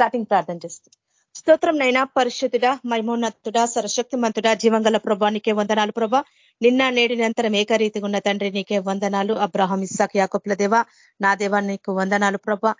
Starting ప్రార్థన చేస్తుంది స్తోత్రం నైనా పరిశుద్ధుడ మైమోన్నతుడ సరశక్తిమంతుడ జీవంగల ప్రభా నీకే వందనాలు ప్రభా. నిన్న నేడు నిరంతరం ఏకరీతిగా ఉన్న తండ్రి నీకే వందనాలు. అబ్రహం ఇస్సాక్ యాకప్ల దేవ నా దేవా నీకు వందనాలు ప్రభా.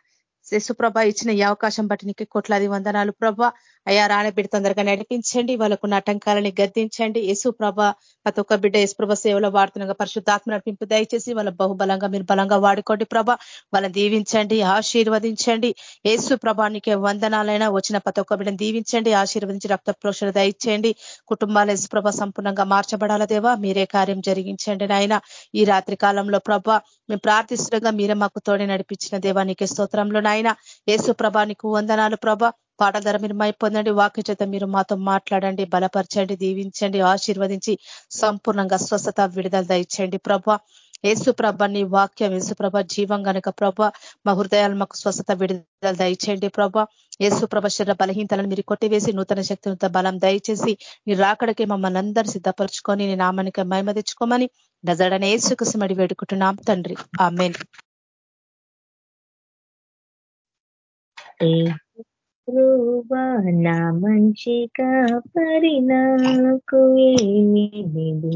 శిశుప్రభ ఇచ్చిన ఈ అవకాశం బట్టి నీకు కోట్లాది వందనాలు ప్రభ. అయ్యా రాణబిడ్డ తొందరగా నడిపించండి. వాళ్ళకున్న ఆటంకాలని గద్దించండి. యేసుప్రభ ప్రతి ఒక్క బిడ్డ యేసుప్రభ సేవలో వాడుతున్న పరిశుద్ధాత్మ నడిపింపు దయచేసి వాళ్ళ బహుబలంగా మీరు బలంగా వాడుకోండి ప్రభ. వాళ్ళని దీవించండి ఆశీర్వదించండి. యేసు ప్రభానికి వందనాలైనా వచ్చిన ప్రతి ఒక్క బిడ్డను దీవించండి ఆశీర్వదించి రక్త ప్రోక్షణ దయచేయండి. కుటుంబాలు యేసుప్రభ సంపూర్ణంగా మార్చబడాల దేవా? మీరే కార్యం జరిగించండి నాయన. ఈ రాత్రి కాలంలో ప్రభ మేము ప్రార్థిస్తుండగా మీరే మాకు తోడే నడిపించిన దేవానికి స్తోత్రంలో నాయన. యేసు ప్రభానికి వందనాలు ప్రభ. పాటధర మీరు మై పొందండి. వాక్య చేత మీరు మాతో మాట్లాడండి. బలపరచండి. దీవించండి. ఆశీర్వదించి సంపూర్ణంగా స్వస్థత విడుదల దయచేయండి ప్రభ. ఏసు ప్రభ నీ వాక్యం ఏసు ప్రభ జీవం గనక ప్రభ. మా హృదయాలు మాకు స్వస్థత విడుదల దయచేయండి ప్రభ. ఏసు ప్రభ శరీర బలహీనతలను మీరు కొట్టివేసి నూతన శక్తితో బలం దయచేసి నీ రాకడికి మమ్మల్ని అందరూ సిద్ధపరచుకొని నీ నామానికి మహిమ తెచ్చుకోమని నజడనే ఏసుకుసమడి వేడుకుంటున్నాం తండ్రి. ఆమెన్. నా మంచి కాపరినాకు ఏమి లేదు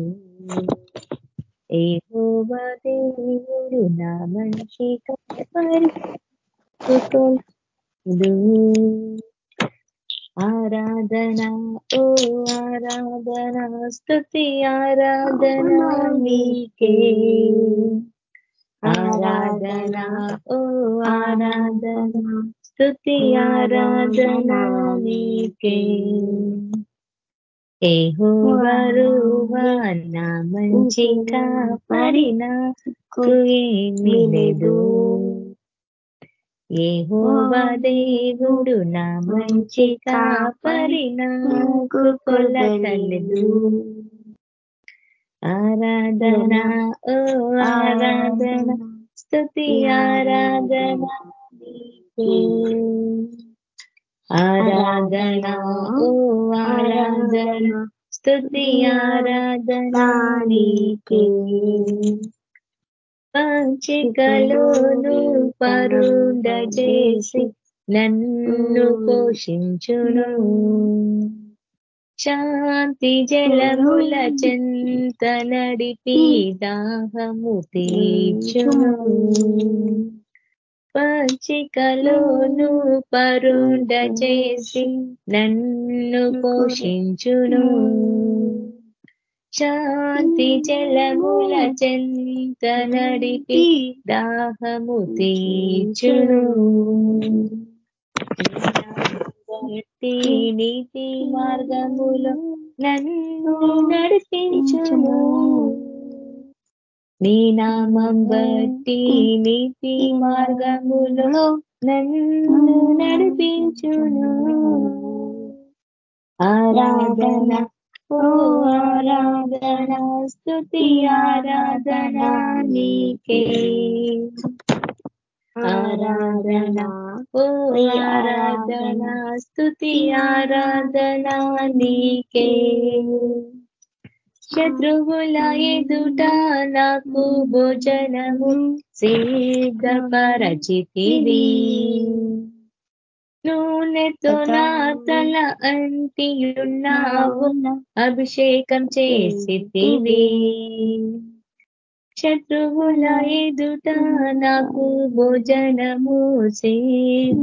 ఏహోవా దేవుడు నా మంచి కాపరి ఆరాధన ఓ ఆరాధన స్థుతి ఆరాధన నీకే ఆరాధనా ఓ ఆరాధనా స్థుతి ఆరాధనా నీకే ఏహోవరువా నా మంచి కాపరిన ఏమీ దేవుడు నా మంచి కాపరి నాకు కొలతలేదు ఆరాధన ఓ ఆరాధన స్థుతి ఆరాధన ఆరాధన ఓ ఆరాధన స్థుతి ఆరాధన పంచికలోను పరుండ చేసి నన్ను పోషించును. శాంతి జలముల చెంత నడిపి దాహము తీర్చుము పంచికలోను పరుండ చేసి నన్ను పోషించును. శాంతి జలముల చెంత నడిపి దాహము తీర్చును నీతి మార్గములో నన్ను నడిపించును నీ నామం బట్టి నీతి మార్గములో నన్ను నడిపించును ఆరాధన ఓ ఆరాధన స్థుతి ఆరాధన నీకే ఆరాధనా ఓ ఆరాధన స్థుతి ఆరాధనా నీకే. శత్రువుల ఎదుట నాకు భోజనము సిద్ధపరచితివి. నూనెతో నా తల అంటియున్నావు అభిషేకం చేసితివి. శత్రువుల ఎదుట నాకు భోజనము సిద్ధపరచితివి.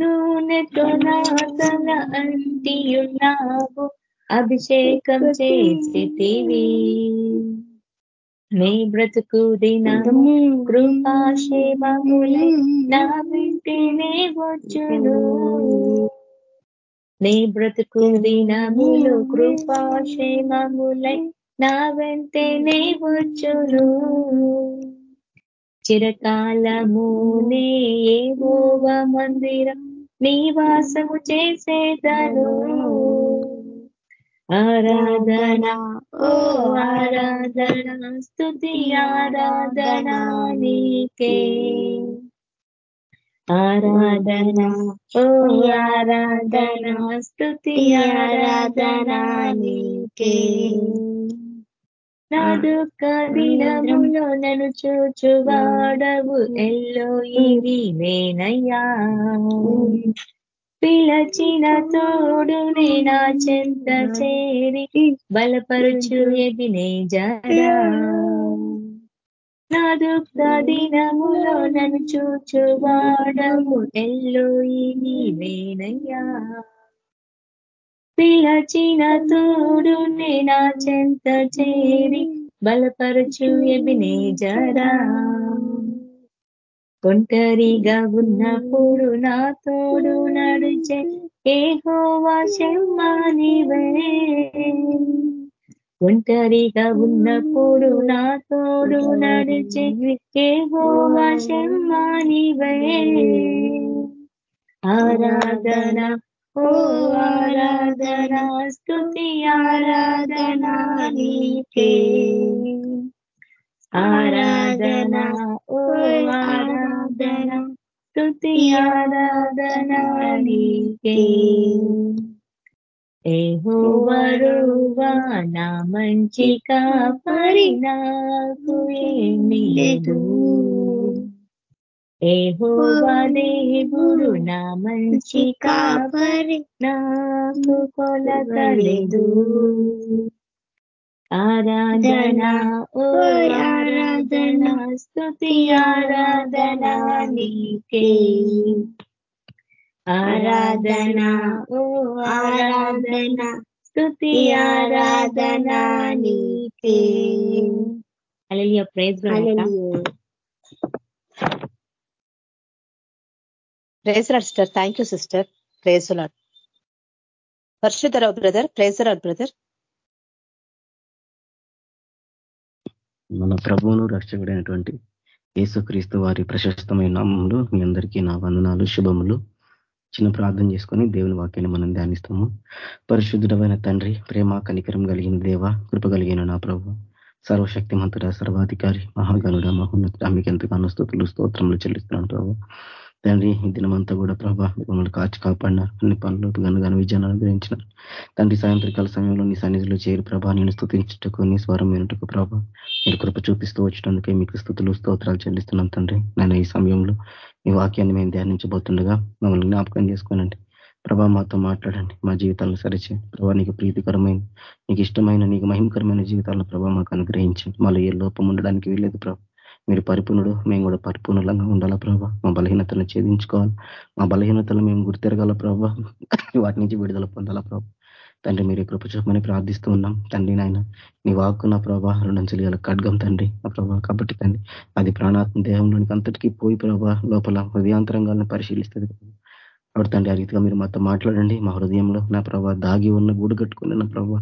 నూనెతో నా తల అంటియున్నావు అభిషేకం చేసితివి. నీ బ్రతుకు దినము కృపాక్షేమములై నా వింటినే వచ్చును. నీ బ్రతుకు దినములు కృపాక్షేమములై నా వెంటనే వచ్చును. చిరకాలమునే ఏవోవ మందిరం నివాసము చేసేదను. ఆరాధన ఓ ఆరాధన స్థుతి ఆరాధన నీకే. ఆరాధన ఓ ఆరాధన స్థుతి ఆరాధన నీకే. నా దుఃఖ దినములో నన్ను చూచువాడవు ఎల్లో ఇవి నేనయ్యా. పిలచిన తోడు నా చెంత చేరి బలపరుచు ఎదినే జరా. నా దుఃఖ దినములో నన్ను చూచువాడము ఎల్లో ఇవి పిలచిన తోడు నా చెంత చేరి బలపరచు ఎబినే జరా. ఒంటరిగా ఉన్నప్పుడు నా తోడు నడిచే ఏ హోవా నీవే. ఒంటరిగా ఉన్నప్పుడు నా తోడు నడిచే ఏ హోవా ఆరాధన ఓ ఆరాధన స్థుతి ఆరాధన నీకే. ఆరాధన ఓ ఆరాధన స్థుతి ఆరాధన నీకే. ఏహోవరువా నా మంచి కాపరి నాకు ఏమీ లేదు ఏహోవా దేవుడు నా మంచి కాపరి నాకు కొలగలేదు ఆరాధనా ఓ ఆరాధనా స్తుతి ఆరాధనా నీకే. ఆరాధన ఓ ఆరాధన స్తుతి ఆరాధన నీకే. అలలియ praise praise lord sister thank you sister. Praise lord Parishuddharao brother praise lord brother. మన ప్రభువును రక్షకుడైనటువంటి యేసుక్రీస్తు వారి ప్రశస్తమైన నామంలో మీ అందరికీ నా వందనాలు శుభములు. చిన్న ప్రార్థన చేసుకొని దేవుని వాక్యాన్ని మనం ధ్యానిస్తాము. పరిశుద్ధుడమైన తండ్రి ప్రేమ కనికరం కలిగిన దేవ కృప కలిగిన నా ప్రభు సర్వశక్తిమంతుడ సర్వాధికారి మహాగనుడ మహోన్నతుడ మీకు ఎంతగానో స్థుతులు స్తోత్రములు చెల్లిస్తున్నాను ప్రభు. తండ్రి ఈ దినమంతా కూడా ప్రభా మమ్మల్ని కాచి కాపాడినారు. అన్ని పనులు గనగాన విజయాన్ని అనుగ్రహించినారు. తండ్రి సాయంత్రకాల సమయంలో నీ సన్నిధిలో చేరి ప్రభా నేను స్థుతించుటకు నీ స్వరం వినుటకు ప్రభా మీరు కృప చూపిస్తూ వచ్చినందుకే మీకు స్థుతులు స్తోత్రాలు చెల్లిస్తున్నాం తండ్రి. నేను ఈ సమయంలో మీ వాక్యాన్ని మేము ధ్యానించబోతుండగా మమ్మల్ని జ్ఞాపకం చేసుకోనండి. ప్రభా మాతో మాట్లాడండి. మా జీవితాలను సరిచేయండి ప్రభా నీకు ప్రీతికరమైన నీకు ఇష్టమైన నీకు మహిమకరమైన జీవితాలను ప్రభా మాకు అనుగ్రహించండి. మళ్ళీ ఏ లోపం ఉండడానికి వీల్లేదు ప్రభా. మీరు పరిపూర్ణుడు మేము కూడా పరిపూర్ణంగా ఉండాలా ప్రభావ మా బలహీనతలను ఛేదించుకోవాలి. మా బలహీనతలు మేము గుర్తెరగాల ప్రభావ వాటి నుంచి విడుదల పొందాలా ప్రభావ తండ్రి మీరు కృప చూపమని ప్రార్థిస్తూ ఉన్నాం. తండ్రి నాయన నీ వాక్కు నా ప్రభా రెండంచెలు గల ఖడ్గం తండ్రి నా ప్రభా కాబట్టి తండ్రి అది ప్రాణాత్మ దేహంలోనికి అంతటికీ పోయి ప్రభా లోపల హృదయాంతరంగాలను పరిశీలిస్తుంది కాబట్టి తండ్రి ఆ రీతిగా మీరు మాతో మాట్లాడండి. మా హృదయంలో నా ప్రభా దాగి ఉన్న గూడు కట్టుకున్న నా ప్రభా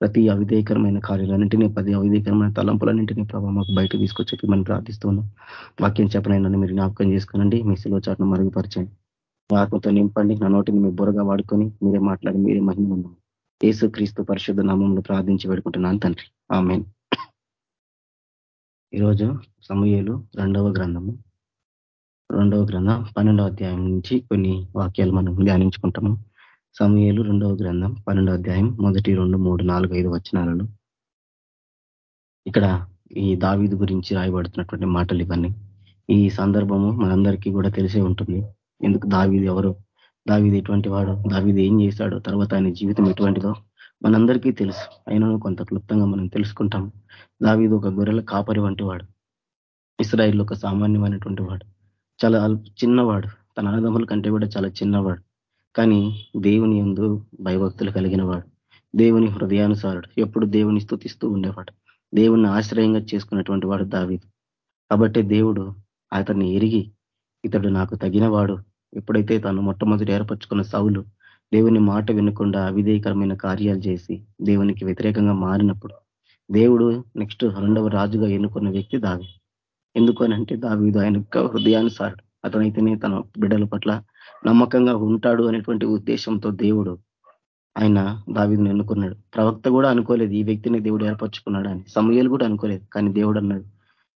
ప్రతి అవిధేయకరమైన కార్యాలన్నింటినీ పది అవిధేయకరమైన తలంపులన్నింటినీ ప్రభావ మాకు బయట తీసుకొచ్చి మనం ప్రార్థిస్తున్నాం. వాక్యం చెప్పనైనా మీరు జ్ఞాపకం చేసుకోనండి. మీ శిలో చాటును మరుగుపరచండి ఆత్మతో నింపండి. నా నోటిని మీ బుర్రగా వాడుకొని మీరే మాట్లాడి మీరే మహిమ ఉన్నాం ఏసు క్రీస్తు పరిశుద్ధ నామంలో ప్రార్థించి పెడుకుంటున్నాను తండ్రి. ఆమె ఈరోజు సమూహలు రెండవ గ్రంథము. రెండవ గ్రంథం పన్నెండవ అధ్యాయం నుంచి కొన్ని వాక్యాలు మనం ధ్యానించుకుంటాము. సమయలు రెండవ గ్రంథం పన్నెండవ అధ్యాయం మొదటి రెండు మూడు నాలుగు ఐదు వచనాలలో. ఇక్కడ ఈ దావీదు గురించి రాయబడుతున్నటువంటి మాటలు ఇవన్నీ. ఈ సందర్భము మనందరికీ కూడా తెలిసే ఉంటుంది. ఎందుకు దావీది ఎవరు? దావీది ఎటువంటి వాడు? దావీది ఏం చేశాడో? తర్వాత ఆయన జీవితం ఎటువంటిదో మనందరికీ తెలుసు. అయినా కొంత క్లుప్తంగా మనం తెలుసుకుంటాం. దావీది ఒక గొర్రెల కాపరి వంటి వాడు. ఇస్రాయిల్ ఒక సామాన్యమైనటువంటి వాడు. చాలా చిన్నవాడు. తన అన్నదమ్ముల కంటే కూడా చాలా చిన్నవాడు. కానీ దేవుని ఎందు భయభక్తులు కలిగిన వాడు దేవుని హృదయానుసారుడు ఎప్పుడు దేవుని స్థుతిస్తూ ఉండేవాడు. దేవుని ఆశ్రయంగా చేసుకున్నటువంటి వాడు దావీదు. కాబట్టి దేవుడు అతన్ని ఎరిగి ఇతడు నాకు తగినవాడు ఎప్పుడైతే తను మొట్టమొదటి ఏర్పరచుకున్న సౌలు దేవుని మాట వినకుండా అవిధేయకరమైన కార్యాలు చేసి దేవునికి వ్యతిరేకంగా మారినప్పుడు దేవుడు నెక్స్ట్ రెండవ రాజుగా ఎన్నుకున్న వ్యక్తి దావి ఎందుకు అంటే దావీదు ఆయన హృదయానుసారుడు. అతనైతేనే తన బిడ్డల పట్ల నమ్మకంగా ఉంటాడు అనేటువంటి ఉద్దేశంతో దేవుడు ఆయన దావిని ఎన్నుకున్నాడు. ప్రవక్త కూడా అనుకోలేదు ఈ వ్యక్తిని దేవుడు ఏర్పరచుకున్నాడు అని. సమయాలు కూడా అనుకోలేదు కానీ దేవుడు అన్నాడు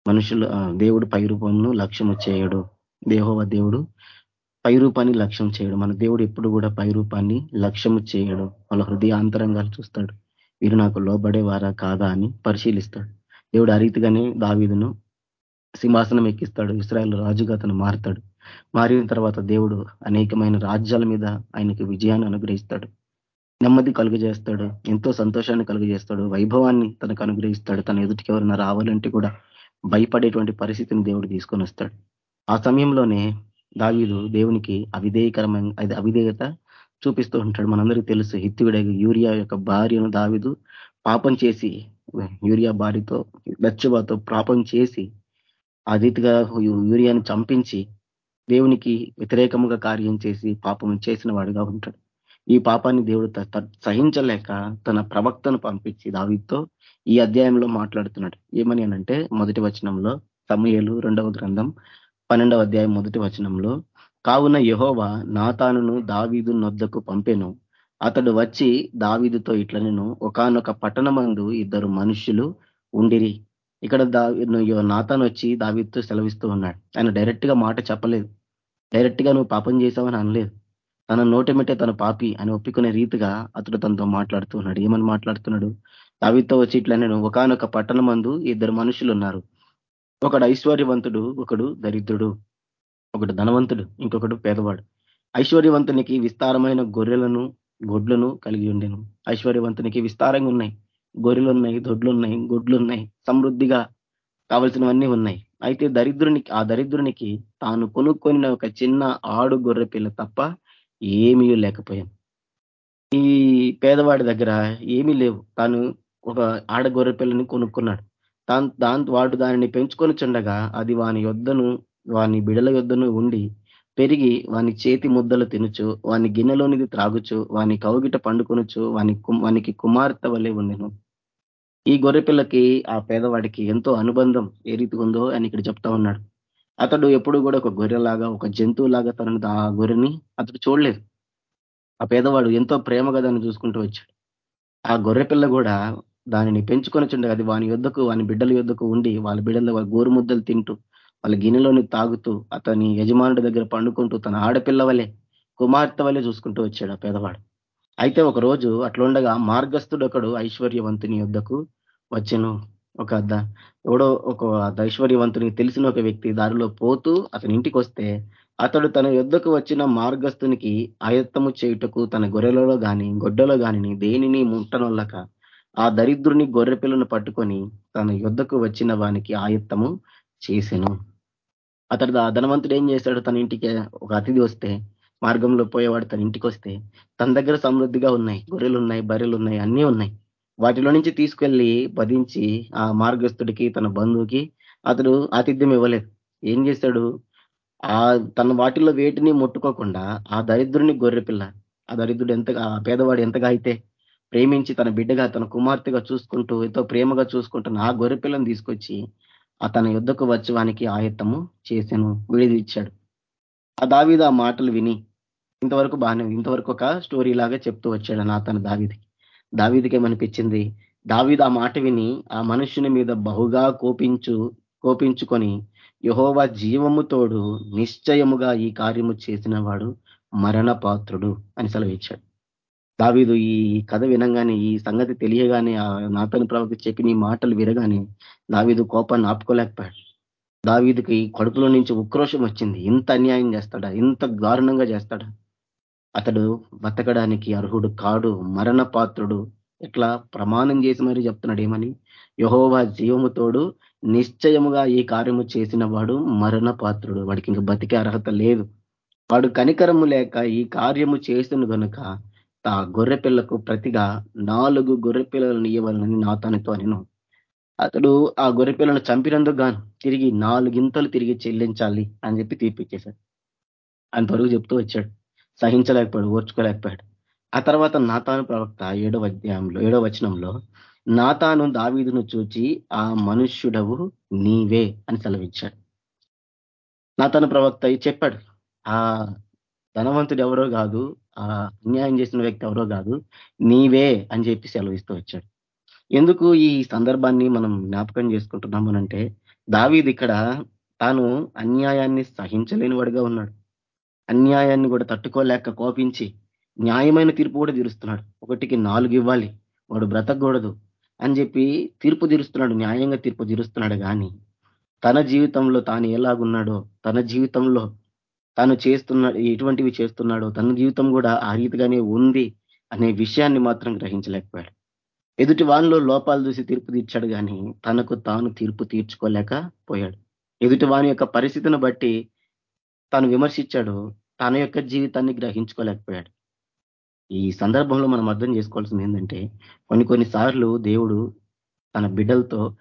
మనుషులు దేవుడు పై రూపంను లక్ష్యము చేయడు. దేహోవ దేవుడు పై రూపాన్ని లక్ష్యం చేయడు. మన దేవుడు ఎప్పుడు కూడా పై రూపాన్ని లక్ష్యము చేయడు. వాళ్ళ హృదయాంతరంగాలు చూస్తాడు. వీరు నాకు లోబడేవారా కాదా అని పరిశీలిస్తాడు. దేవుడు ఆ రీతిగానే దావీదును సింహాసనం ఎక్కిస్తాడు. ఇస్రాయల్ రాజుగా అతను మారుతాడు. మారిన తర్వాత దేవుడు అనేకమైన రాజ్యాల మీద ఆయనకి విజయాన్ని అనుగ్రహిస్తాడు. నెమ్మది కలుగజేస్తాడు. ఎంతో సంతోషాన్ని కలుగజేస్తాడు. వైభవాన్ని తనకు అనుగ్రహిస్తాడు. తన ఎదుటికి ఎవరైనా రావాలంటే కూడా భయపడేటువంటి పరిస్థితిని దేవుడు తీసుకొని వస్తాడు. ఆ సమయంలోనే దావీదు దేవునికి అవిధేయకరమైన అది అవిధేయత చూపిస్తూ ఉంటాడు. మనందరికీ తెలుసు హిత్తివిడ యూరియా యొక్క భార్యను దావిదు పాపం చేసి యూరియా భార్యతో లచ్చుబాతో పాపం చేసి ఆ రీతిగా చంపించి దేవునికి వ్యతిరేకముగా కార్యం చేసి పాపం చేసిన వాడుగా ఉంటాడు. ఈ పాపాన్ని దేవుడు సహించలేక తన ప్రవక్తను పంపించి దావితో ఈ అధ్యాయంలో మాట్లాడుతున్నాడు. ఏమని అనంటే మొదటి వచనంలో సమయలు రెండవ గ్రంథం పన్నెండవ అధ్యాయం మొదటి వచనంలో కావున యహోవా నాతానును దావీదు నొద్దకు పంపెను. అతడు వచ్చి దావీదుతో ఇట్లనెను ఒకనొక పట్టణమందు ఇద్దరు మనుషులు ఉండిరి. ఇక్కడ నాతాను వచ్చి దావీదుతో సెలవిస్తూ ఉన్నాడు. ఆయన డైరెక్ట్గా మాట చెప్పలేదు. డైరెక్ట్గా నువ్వు పాపం చేసావని అనలేదు. తన నోటమిటే తన పాపి అని ఒప్పుకునే రీతిగా అతడు తనతో మాట్లాడుతూ ఉన్నాడు. ఏమని మాట్లాడుతున్నాడు? దావితో వచ్చి ఇట్లా నేను ఒకనొక పట్టణ మందు ఇద్దరు మనుషులు ఉన్నారు. ఒకడు ఐశ్వర్యవంతుడు ఒకడు దరిద్రుడు ఒకడు ధనవంతుడు ఇంకొకడు పేదవాడు. ఐశ్వర్యవంతునికి విస్తారమైన గొర్రెలను గొడ్లను కలిగి ఉండేను. ఐశ్వర్యవంతునికి విస్తారంగా ఉన్నాయి. గొర్రెలు ఉన్నాయి దొడ్లు ఉన్నాయి గుడ్లు ఉన్నాయి సమృద్ధిగా కావలసినవన్నీ ఉన్నాయి. అయితే దరిద్రునికి ఆ దరిద్రునికి తాను కొనుక్కొనిన ఒక చిన్న ఆడు గొర్రె పిల్ల తప్ప ఏమీ లేకపోయాం. ఈ పేదవాడి దగ్గర ఏమీ లేవు. తాను ఒక ఆడ గొర్రె పిల్లని కొనుక్కున్నాడు. తాను దాంతో వాడు దానిని పెంచుకొని చుండగా అది వాని యొద్దను వాని బిడల యొద్దను ఉండి పెరిగి వాని చేతి ముద్దలు తినుచు వాని గిన్నెలోనిది త్రాగుచు వాని కౌగిట పండుకొనుచు వాని వానికి కుమార్తె వల్లే ఉండెను. ఈ గొర్రెపిల్లకి ఆ పేదవాడికి ఎంతో అనుబంధం ఏ రీతి ఉందో అని ఇక్కడ చెప్తా ఉన్నాడు. అతడు ఎప్పుడు కూడా ఒక గొర్రెలాగా ఒక జంతువులాగా తన ఆ గొర్రెని అతడు చూడలేదు. ఆ పేదవాడు ఎంతో ప్రేమగా దాన్ని చూసుకుంటూ వచ్చాడు. ఆ గొర్రె పిల్ల కూడా దానిని పెంచుకొని చుండే అది వాని యుద్ధకు వాని బిడ్డల యుద్ధకు ఉండి వాళ్ళ బిడ్డల గోరు ముద్దలు తింటూ వాళ్ళ గిన్నెలోని తాగుతూ అతని యజమానుడి దగ్గర పండుకుంటూ తన ఆడపిల్ల వలె కుమార్తె వలె చూసుకుంటూ వచ్చాడు ఆ పేదవాడు. అయితే ఒక రోజు అట్లుండగా మార్గస్థుడు ఒకడు ఐశ్వర్యవంతుని యుద్ధకు వచ్చాను. ఒక ఎవడో ఒక ఐశ్వర్యవంతునికి తెలిసిన ఒక వ్యక్తి దారిలో పోతూ అతని ఇంటికి వస్తే అతడు తన యుద్ధకు వచ్చిన మార్గస్థునికి ఆయత్తము చేయుటకు తన గొర్రెలలో గాని గొడ్డలో గాని దేనిని ముట్టనొల్లక ఆ దరిద్రుని గొర్రె పిల్లను పట్టుకొని తన యుద్ధకు వచ్చిన వానికి ఆయత్తము చేసెను. అతడు ఆ ధనవంతుడు ఏం చేశాడు తన ఇంటికి? ఒక అతిథి వస్తే మార్గంలో పోయేవాడు తన ఇంటికి వస్తే తన దగ్గర సమృద్ధిగా ఉన్నాయి గొర్రెలు ఉన్నాయి బర్రెలు ఉన్నాయి అన్నీ ఉన్నాయి. వాటిలో నుంచి తీసుకెళ్ళి బధించి ఆ మార్గస్తుడికి తన బంధువుకి అతడు ఆతిథ్యం ఇవ్వలేదు. ఏం చేశాడు ఆ తన వాటిలో వేటిని ముట్టుకోకుండా ఆ దరిద్రుని గొర్రెపిల్ల ఆ దరిద్రుడు ఎంతగా ఆ పేదవాడు ఎంతగా అయితే ప్రేమించి తన బిడ్డగా తన కుమార్తెగా చూసుకుంటూ ఎంతో ప్రేమగా చూసుకుంటున్న ఆ గొర్రెపిల్లని తీసుకొచ్చి ఆ తన యుద్ధకు వచ్చి వానికి ఆయత్తము చేశాను విడిది ఇచ్చాడు. ఆ దావీద ఆ మాటలు విని ఇంతవరకు బాగానే ఇంతవరకు ఒక స్టోరీ లాగా చెప్తూ వచ్చాడు నా తన దావీదికి దావీదికి ఏమనిపించింది? దావీద్ ఆ మాట విని ఆ మనుషుని మీద బహుగా కోపించు కోపించుకొని యహోవా జీవముతోడు నిశ్చయముగా ఈ కార్యము చేసిన వాడు మరణ పాత్రుడు అని సెలవిచ్చాడు దావీదు ఈ కథ వినంగానే ఈ సంగతి తెలియగానే ఆ నాతని ప్రవక్త చెప్పిన ఈ మాటలు విరగానే దావీదు కోపాన్ని ఆపుకోలేకపోయాడు. దావీదుకి కడుపులో నుంచి ఉక్రోషం వచ్చింది. ఇంత అన్యాయం చేస్తాడా? ఇంత దారుణంగా చేస్తాడా? అతడు బతకడానికి అర్హుడు కాడు మరణ పాత్రుడు ఎట్లా? ప్రమాణం చేసి మరీ చెప్తున్నాడు ఏమని? యహోవా జీవముతోడు నిశ్చయముగా ఈ కార్యము చేసిన వాడు మరణ పాత్రుడు వాడికి ఇంకా బతికే అర్హత లేదు. వాడు కనికరము లేక ఈ కార్యము చేస్తున్న కనుక ఆ గొర్రెపిల్లకు ప్రతిగా నాలుగు గొర్రె పిల్లలను ఇవ్వాలని నాతనితో నేను అతడు ఆ గొర్రెపిల్లను చంపినందుకు గాను తిరిగి నాలుగింతలు తిరిగి చెల్లించాలి అని చెప్పి తీర్పిచ్చేశాడు అంతవరకు చెప్తూ వచ్చాడు. సహించలేకపోయాడు ఓర్చుకోలేకపోయాడు. ఆ తర్వాత నాతాను ప్రవక్త ఏడవ అధ్యాయంలో ఏడవ వచనంలో నాతాను దావీదును చూచి ఆ మనుష్యుడవు నీవే అని సెలవిచ్చాడు. నాతాను ప్రవక్త చెప్పాడు ఆ ధనవంతుడు ఎవరో కాదు ఆ అన్యాయం చేసిన వ్యక్తి ఎవరో కాదు నీవే అని చెప్పి సెలవిస్తూ వచ్చాడు. ఎందుకు ఈ సందర్భాన్ని మనం జ్ఞాపకం చేసుకుంటున్నామనంటే దావీది ఇక్కడ తాను అన్యాయాన్ని సహించలేని వాడుగా ఉన్నాడు. అన్యాయాన్ని కూడా తట్టుకోలేక కోపించి న్యాయమైన తీర్పు కూడా తీరుస్తున్నాడు. ఒకటికి నాలుగు ఇవ్వాలి. వాడు బ్రతకూడదు అని చెప్పి తీర్పు తీరుస్తున్నాడు. న్యాయంగా తీర్పు తీరుస్తున్నాడు. కానీ తన జీవితంలో తాను ఎలాగున్నాడో తన జీవితంలో తాను చేస్తున్న ఎటువంటివి చేస్తున్నాడో తన జీవితం కూడా ఆ రీతిగానే ఉంది అనే విషయాన్ని మాత్రం గ్రహించలేకపోయాడు. ఎదుటి వానిలో లోపాలు చూసి తీర్పు తీర్చాడు. కానీ తనకు తాను తీర్పు తీర్చుకోలేకపోయాడు ఎదుటి వాని యొక్క పరిస్థితిని బట్టి తాను విమర్శించాడు. తన యొక్క జీవితాన్ని గ్రహించుకోలేకపోయాడు. ఈ సందర్భంలో మనం అర్థం చేసుకోవాల్సింది ఏంటంటే కొన్ని కొన్ని సార్లు దేవుడు తన బిడ్డలతో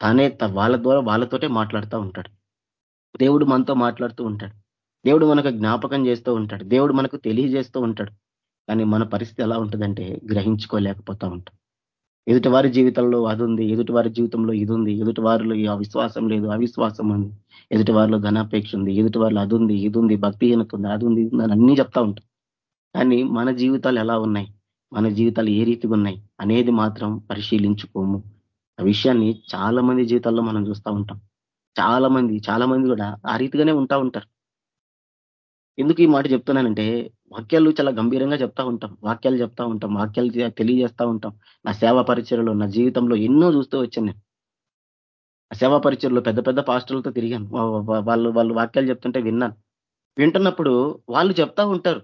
తానే వాళ్ళ ద్వారా వాళ్ళతోటే మాట్లాడుతూ ఉంటాడు. దేవుడు మనతో మాట్లాడుతూ ఉంటాడు. దేవుడు మనకు జ్ఞాపకం చేస్తూ ఉంటాడు. దేవుడు మనకు తెలియజేస్తూ ఉంటాడు. కానీ మన పరిస్థితి ఎలా ఉంటుందంటే గ్రహించుకోలేకపోతా ఉంటాం. ఎదుటి వారి జీవితంలో అది ఉంది ఎదుటి వారి జీవితంలో ఇది ఉంది ఎదుటి వారిలో అవిశ్వాసం లేదు అవిశ్వాసం ఉంది. ఎదుటి వారిలో ధనాపేక్ష ఉంది ఎదుటి వారిలో అది ఉంది ఇది ఉంది భక్తిహీనత ఉంది అది ఉంది అని అన్ని చెప్తా ఉంటాను కానీ మన జీవితాలు ఎలా ఉన్నాయి? మన జీవితాలు ఏ రీతిగా ఉన్నాయి అనేది మాత్రం పరిశీలించుకోము. ఆ విషయాన్ని చాలా మంది జీవితాల్లో మనం చూస్తూ ఉంటాం. చాలా మంది చాలా మంది కూడా ఆ రీతిగానే ఉంటా ఉంటారు. ఎందుకు ఈ మాట చెప్తున్నానంటే వాక్యాలు చాలా గంభీరంగా చెప్తా ఉంటాం. వాక్యాలు చెప్తా ఉంటాం. వాక్యాలు తెలియజేస్తా ఉంటాం. నా సేవా పరిచయలో నా జీవితంలో ఎన్నో చూస్తూ వచ్చాను నేను. సేవా పరిచయలో పెద్ద పెద్ద పాస్టర్లతో తిరిగాను. వాళ్ళు వాళ్ళు వాక్యాలు చెప్తుంటే విన్నాను. వింటున్నప్పుడు వాళ్ళు చెప్తా ఉంటారు.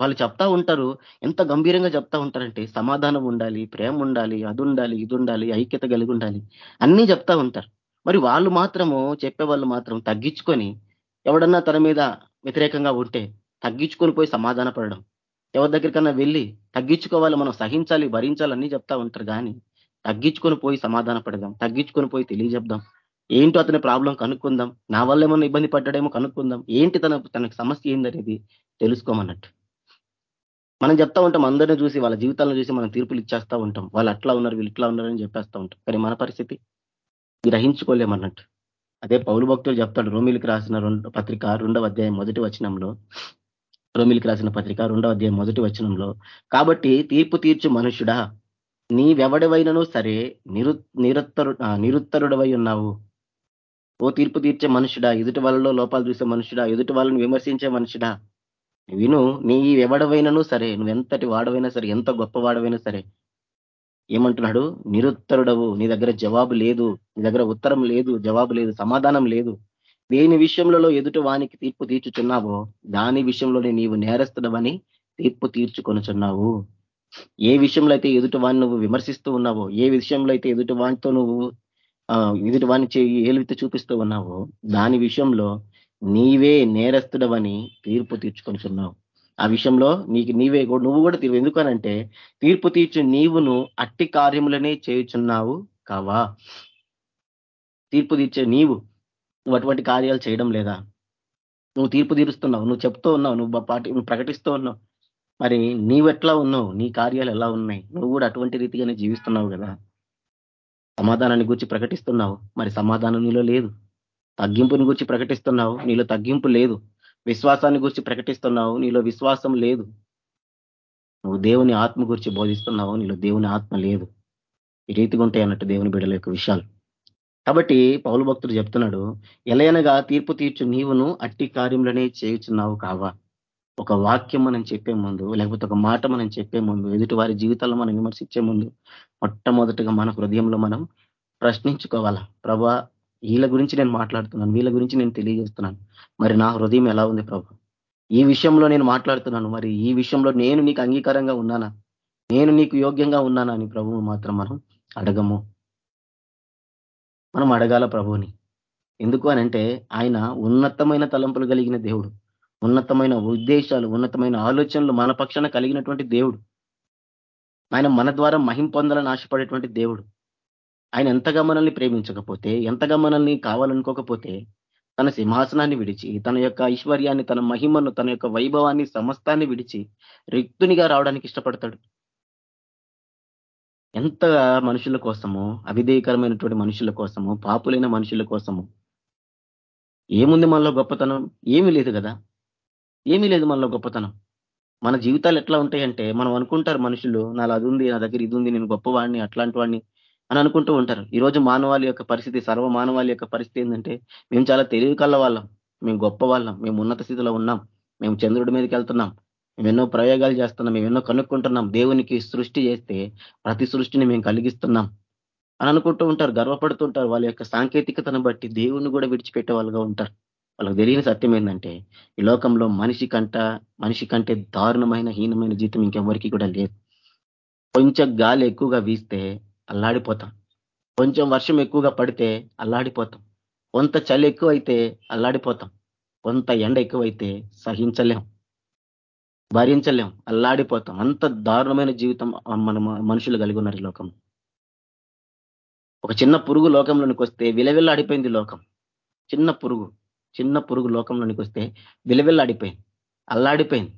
వాళ్ళు చెప్తా ఉంటారు. ఎంత గంభీరంగా చెప్తా ఉంటారంటే సమాధానం ఉండాలి ప్రేమ ఉండాలి అది ఉండాలి ఇది ఉండాలి ఐక్యత కలిగి ఉండాలి. అన్నీ చెప్తా ఉంటారు. మరి వాళ్ళు మాత్రము చెప్పే వాళ్ళు మాత్రం తగ్గించుకొని ఎవడన్నా తన మీద వ్యతిరేకంగా ఉంటే తగ్గించుకొని పోయి సమాధాన పడడం. ఎవరి దగ్గరికన్నా వెళ్ళి తగ్గించుకోవాలి మనం సహించాలి భరించాలి చెప్తా ఉంటారు కానీ తగ్గించుకొని పోయి సమాధాన పడదాం తగ్గించుకొని పోయి తెలియజెప్దాం. ఏంటో అతని ప్రాబ్లం కనుక్కుందాం నా వల్ల ఏమన్నా ఇబ్బంది పడ్డాడేమో కనుక్కుందాం ఏంటి తన తనకు సమస్య ఏందనేది తెలుసుకోమన్నట్టు. మనం చెప్తా ఉంటాం అందరిని చూసి వాళ్ళ జీవితాలను చూసి మనం తీర్పులు ఇచ్చేస్తా ఉంటాం. వాళ్ళు అట్లా ఉన్నారు వీళ్ళు ఇట్లా ఉన్నారని చెప్పేస్తా ఉంటాం. కానీ మన పరిస్థితి గ్రహించుకోలేమన్నట్టు అదే పౌరు భక్తులు చెప్తాడు రోమిలికి రాసిన రెండు పత్రిక రెండవ అధ్యాయం మొదటి వచనంలో రోమిలికి రాసిన పత్రిక రెండవ అధ్యాయం మొదటి వచనంలో కాబట్టి తీర్పు తీర్చు మనుషుడా నీవెవడవైనను సరే నిరు నిరుత్తరు నిరుత్తరుడవై ఉన్నావు. ఓ తీర్పు తీర్చే మనుషుడా ఎదుటి వాళ్ళలో లోపాలు చూసే మనుషుడా ఎదుటి వాళ్ళని విమర్శించే మనుషుడా విను నీ ఎవడవైనను సరే నువ్వు ఎంతటి వాడవైనా సరే ఎంత గొప్ప వాడవైనా సరే ఏమంటున్నాడు? నిరుత్తరుడవు నీ దగ్గర జవాబు లేదు నీ దగ్గర ఉత్తరం లేదు జవాబు లేదు సమాధానం లేదు. దేని విషయంలో ఎదుటి వానికి తీర్పు తీర్చుచున్నావో దాని విషయంలోనే నీవు నేరస్తుడవని తీర్పు తీర్చుకొనుచున్నావు. ఏ విషయంలో అయితే ఎదుటి వాడిని నువ్వు విమర్శిస్తూ ఉన్నావో ఏ విషయంలో అయితే ఎదుటి వానితో నువ్వు ఎదుటి వాణి చేయి ఏలువిత చూపిస్తూ ఉన్నావో దాని విషయంలో నీవే నేరస్తుడవని తీర్పు తీర్చుకొనిచున్నావు. ఆ విషయంలో నీకు నీవే నువ్వు కూడా తీర్పు ఎందుకనంటే తీర్పు తీర్చు నీవును అట్టి కార్యములనే చేయుచున్నావు కావా? తీర్పు తీర్చే నీవు నువ్వు అటువంటి కార్యాలు చేయడం లేదా? నువ్వు తీర్పు తీరుస్తున్నావు. నువ్వు చెప్తూ ఉన్నావు. నువ్వు పాటి నువ్వు ప్రకటిస్తూ ఉన్నావు. మరి నీవు ఎట్లా ఉన్నావు? నీ కార్యాలు ఎలా ఉన్నాయి? నువ్వు కూడా అటువంటి రీతిగానే జీవిస్తున్నావు కదా? సమాధానాన్ని గురించి ప్రకటిస్తున్నావు. మరి సమాధానం నీలో లేదు. తగ్గింపుని గురించి ప్రకటిస్తున్నావు. నీలో తగ్గింపు లేదు. విశ్వాసాన్ని గురించి ప్రకటిస్తున్నావు నీలో విశ్వాసం లేదు. నువ్వు దేవుని ఆత్మ గురించి బోధిస్తున్నావు నీలో దేవుని ఆత్మ లేదు. ఈ రీతిగా ఉంటాయి అన్నట్టు దేవుని బిడ్డల యొక్క విషయాలు. కాబట్టి పౌలు భక్తుడు చెప్తున్నాడు ఎలయనగా తీర్పు తీర్చు నీవును అట్టి కార్యంలోనే చేయుచున్నావు కావా. ఒక వాక్యం మనం చెప్పే ముందు లేకపోతే ఒక మాట మనం చెప్పే ముందు ఎదుటి వారి జీవితాల్లో మనం విమర్శించే ముందు మొట్టమొదటిగా మన హృదయంలో మనం ప్రశ్నించుకోవాలా. ప్రభా వీళ్ళ గురించి నేను మాట్లాడుతున్నాను వీళ్ళ గురించి నేను తెలియజేస్తున్నాను. మరి నా హృదయం ఎలా ఉంది ప్రభు? ఈ విషయంలో నేను మాట్లాడుతున్నాను. మరి ఈ విషయంలో నేను నీకు అంగీకారంగా ఉన్నానా? నేను నీకు యోగ్యంగా ఉన్నానా అని ప్రభువు మాత్రం మనం అడగము. మనం అడగాల ప్రభువుని. ఎందుకు అనంటే ఆయన ఉన్నతమైన తలంపులు కలిగిన దేవుడు. ఉన్నతమైన ఉద్దేశాలు ఉన్నతమైన ఆలోచనలు మన పక్షాన కలిగినటువంటి దేవుడు. ఆయన మన ద్వారా మహిం పొందాలని ఆశపడేటువంటి దేవుడు. ఆయన ఎంతగా మనల్ని ప్రేమించకపోతే ఎంతగా మనల్ని కావాలనుకోకపోతే తన సింహాసనాన్ని విడిచి తన యొక్క ఐశ్వర్యాన్ని తన మహిమను తన యొక్క వైభవాన్ని సమస్తాన్ని విడిచి రిక్తునిగా రావడానికి ఇష్టపడతాడు. ఎంతగా మనుషుల కోసము అవిధేయకరమైనటువంటి మనుషుల కోసము పాపులైన మనుషుల కోసము ఏముంది మనలో గొప్పతనం? ఏమీ లేదు కదా. ఏమీ లేదు మనలో గొప్పతనం. మన జీవితాలు ఎట్లా ఉంటాయంటే మనం అనుకుంటారు మనుషులు నాలో అది ఉంది నా దగ్గర ఇది ఉంది నేను గొప్పవాడిని అట్లాంటి వాడిని అని అనుకుంటూ ఉంటారు. ఈరోజు మానవాళి యొక్క పరిస్థితి సర్వ మానవాళి యొక్క పరిస్థితి ఏంటంటే మేము చాలా తెలివి కళ్ళ వాళ్ళం మేము గొప్ప వాళ్ళం. మేము ఉన్నత స్థితిలో ఉన్నాం. మేము చంద్రుడి మీదకి వెళ్తున్నాం. మేము ఎన్నో ప్రయోగాలు చేస్తున్నాం. మేము ఎన్నో కనుక్కుంటున్నాం. దేవునికి సృష్టి చేస్తే ప్రతి సృష్టిని మేము కలిగిస్తున్నాం అని అనుకుంటూ ఉంటారు. గర్వపడుతుంటారు వాళ్ళ యొక్క సాంకేతికతను బట్టి దేవుణ్ణి కూడా విడిచిపెట్టే వాళ్ళుగా ఉంటారు. వాళ్ళకి తెలియని సత్యం ఏంటంటే ఈ లోకంలో మనిషి కంట మనిషి కంటే దారుణమైన హీనమైన జీతం ఇంకెవరికి కూడా లేదు. కొంచెం గాలి ఎక్కువగా వీస్తే అల్లాడిపోతాం. కొంచెం వర్షం ఎక్కువగా పడితే అల్లాడిపోతాం. కొంత చలి ఎక్కువైతే అల్లాడిపోతాం. కొంత ఎండ ఎక్కువైతే సహించలేం. భరించలేం. అల్లాడిపోతాం. అంత దారుణమైన జీవితం మన మనుషులు కలిగి ఉన్నారు ఈ లోకం. ఒక చిన్న పురుగు లోకంలోనికి వస్తే విలవిల్లాడిపోయింది లోకం. చిన్న పురుగు చిన్న పురుగు లోకంలోనికి వస్తే విలవిల్లాడిపోయింది. అల్లాడిపోయింది.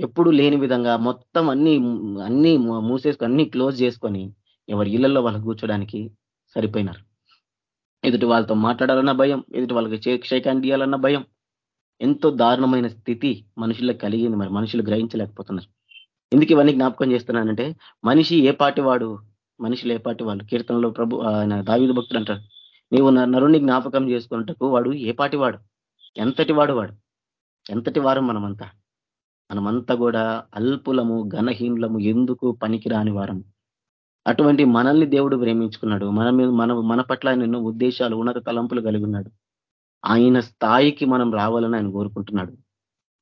ఎప్పుడు లేని విధంగా మొత్తం అన్ని అన్ని మూసేసుకొని అన్ని క్లోజ్ చేసుకొని ఎవరి ఇళ్ళలో వాళ్ళు కూర్చోడానికి సరిపోయినారు. ఎదుటి వాళ్ళతో మాట్లాడాలన్న భయం ఎదుటి వాళ్ళకి క్షేకాన్ని ఇవ్వాలన్న భయం. ఎంతో దారుణమైన స్థితి మనుషులకు కలిగింది మరి మనుషులు గ్రహించలేకపోతున్నారు. ఎందుకు ఇవన్నీ జ్ఞాపకం చేస్తున్నానంటే మనిషి ఏ పాటి వాడు మనుషులు ఏ పాటి వాళ్ళు కీర్తనలో ప్రభు ఆయన దావిద భక్తులు అంటారు నీవు నరుణ్ణి జ్ఞాపకం చేసుకున్నట్టుకు వాడు ఏ పాటి వాడు? ఎంతటి వాడు వాడు? ఎంతటి వారం మనమంతా? మనమంతా కూడా అల్పులము ఘనహీనులము ఎందుకు పనికిరాని వారం అటువంటి మనల్ని దేవుడు ప్రేమించుకున్నాడు. మన మీద మన మన పట్ల ఎన్నో ఉద్దేశాలు ఉన్నత తలంపులు కలిగి ఉన్నాడు. ఆయన స్థాయికి మనం రావాలని ఆయన కోరుకుంటున్నాడు.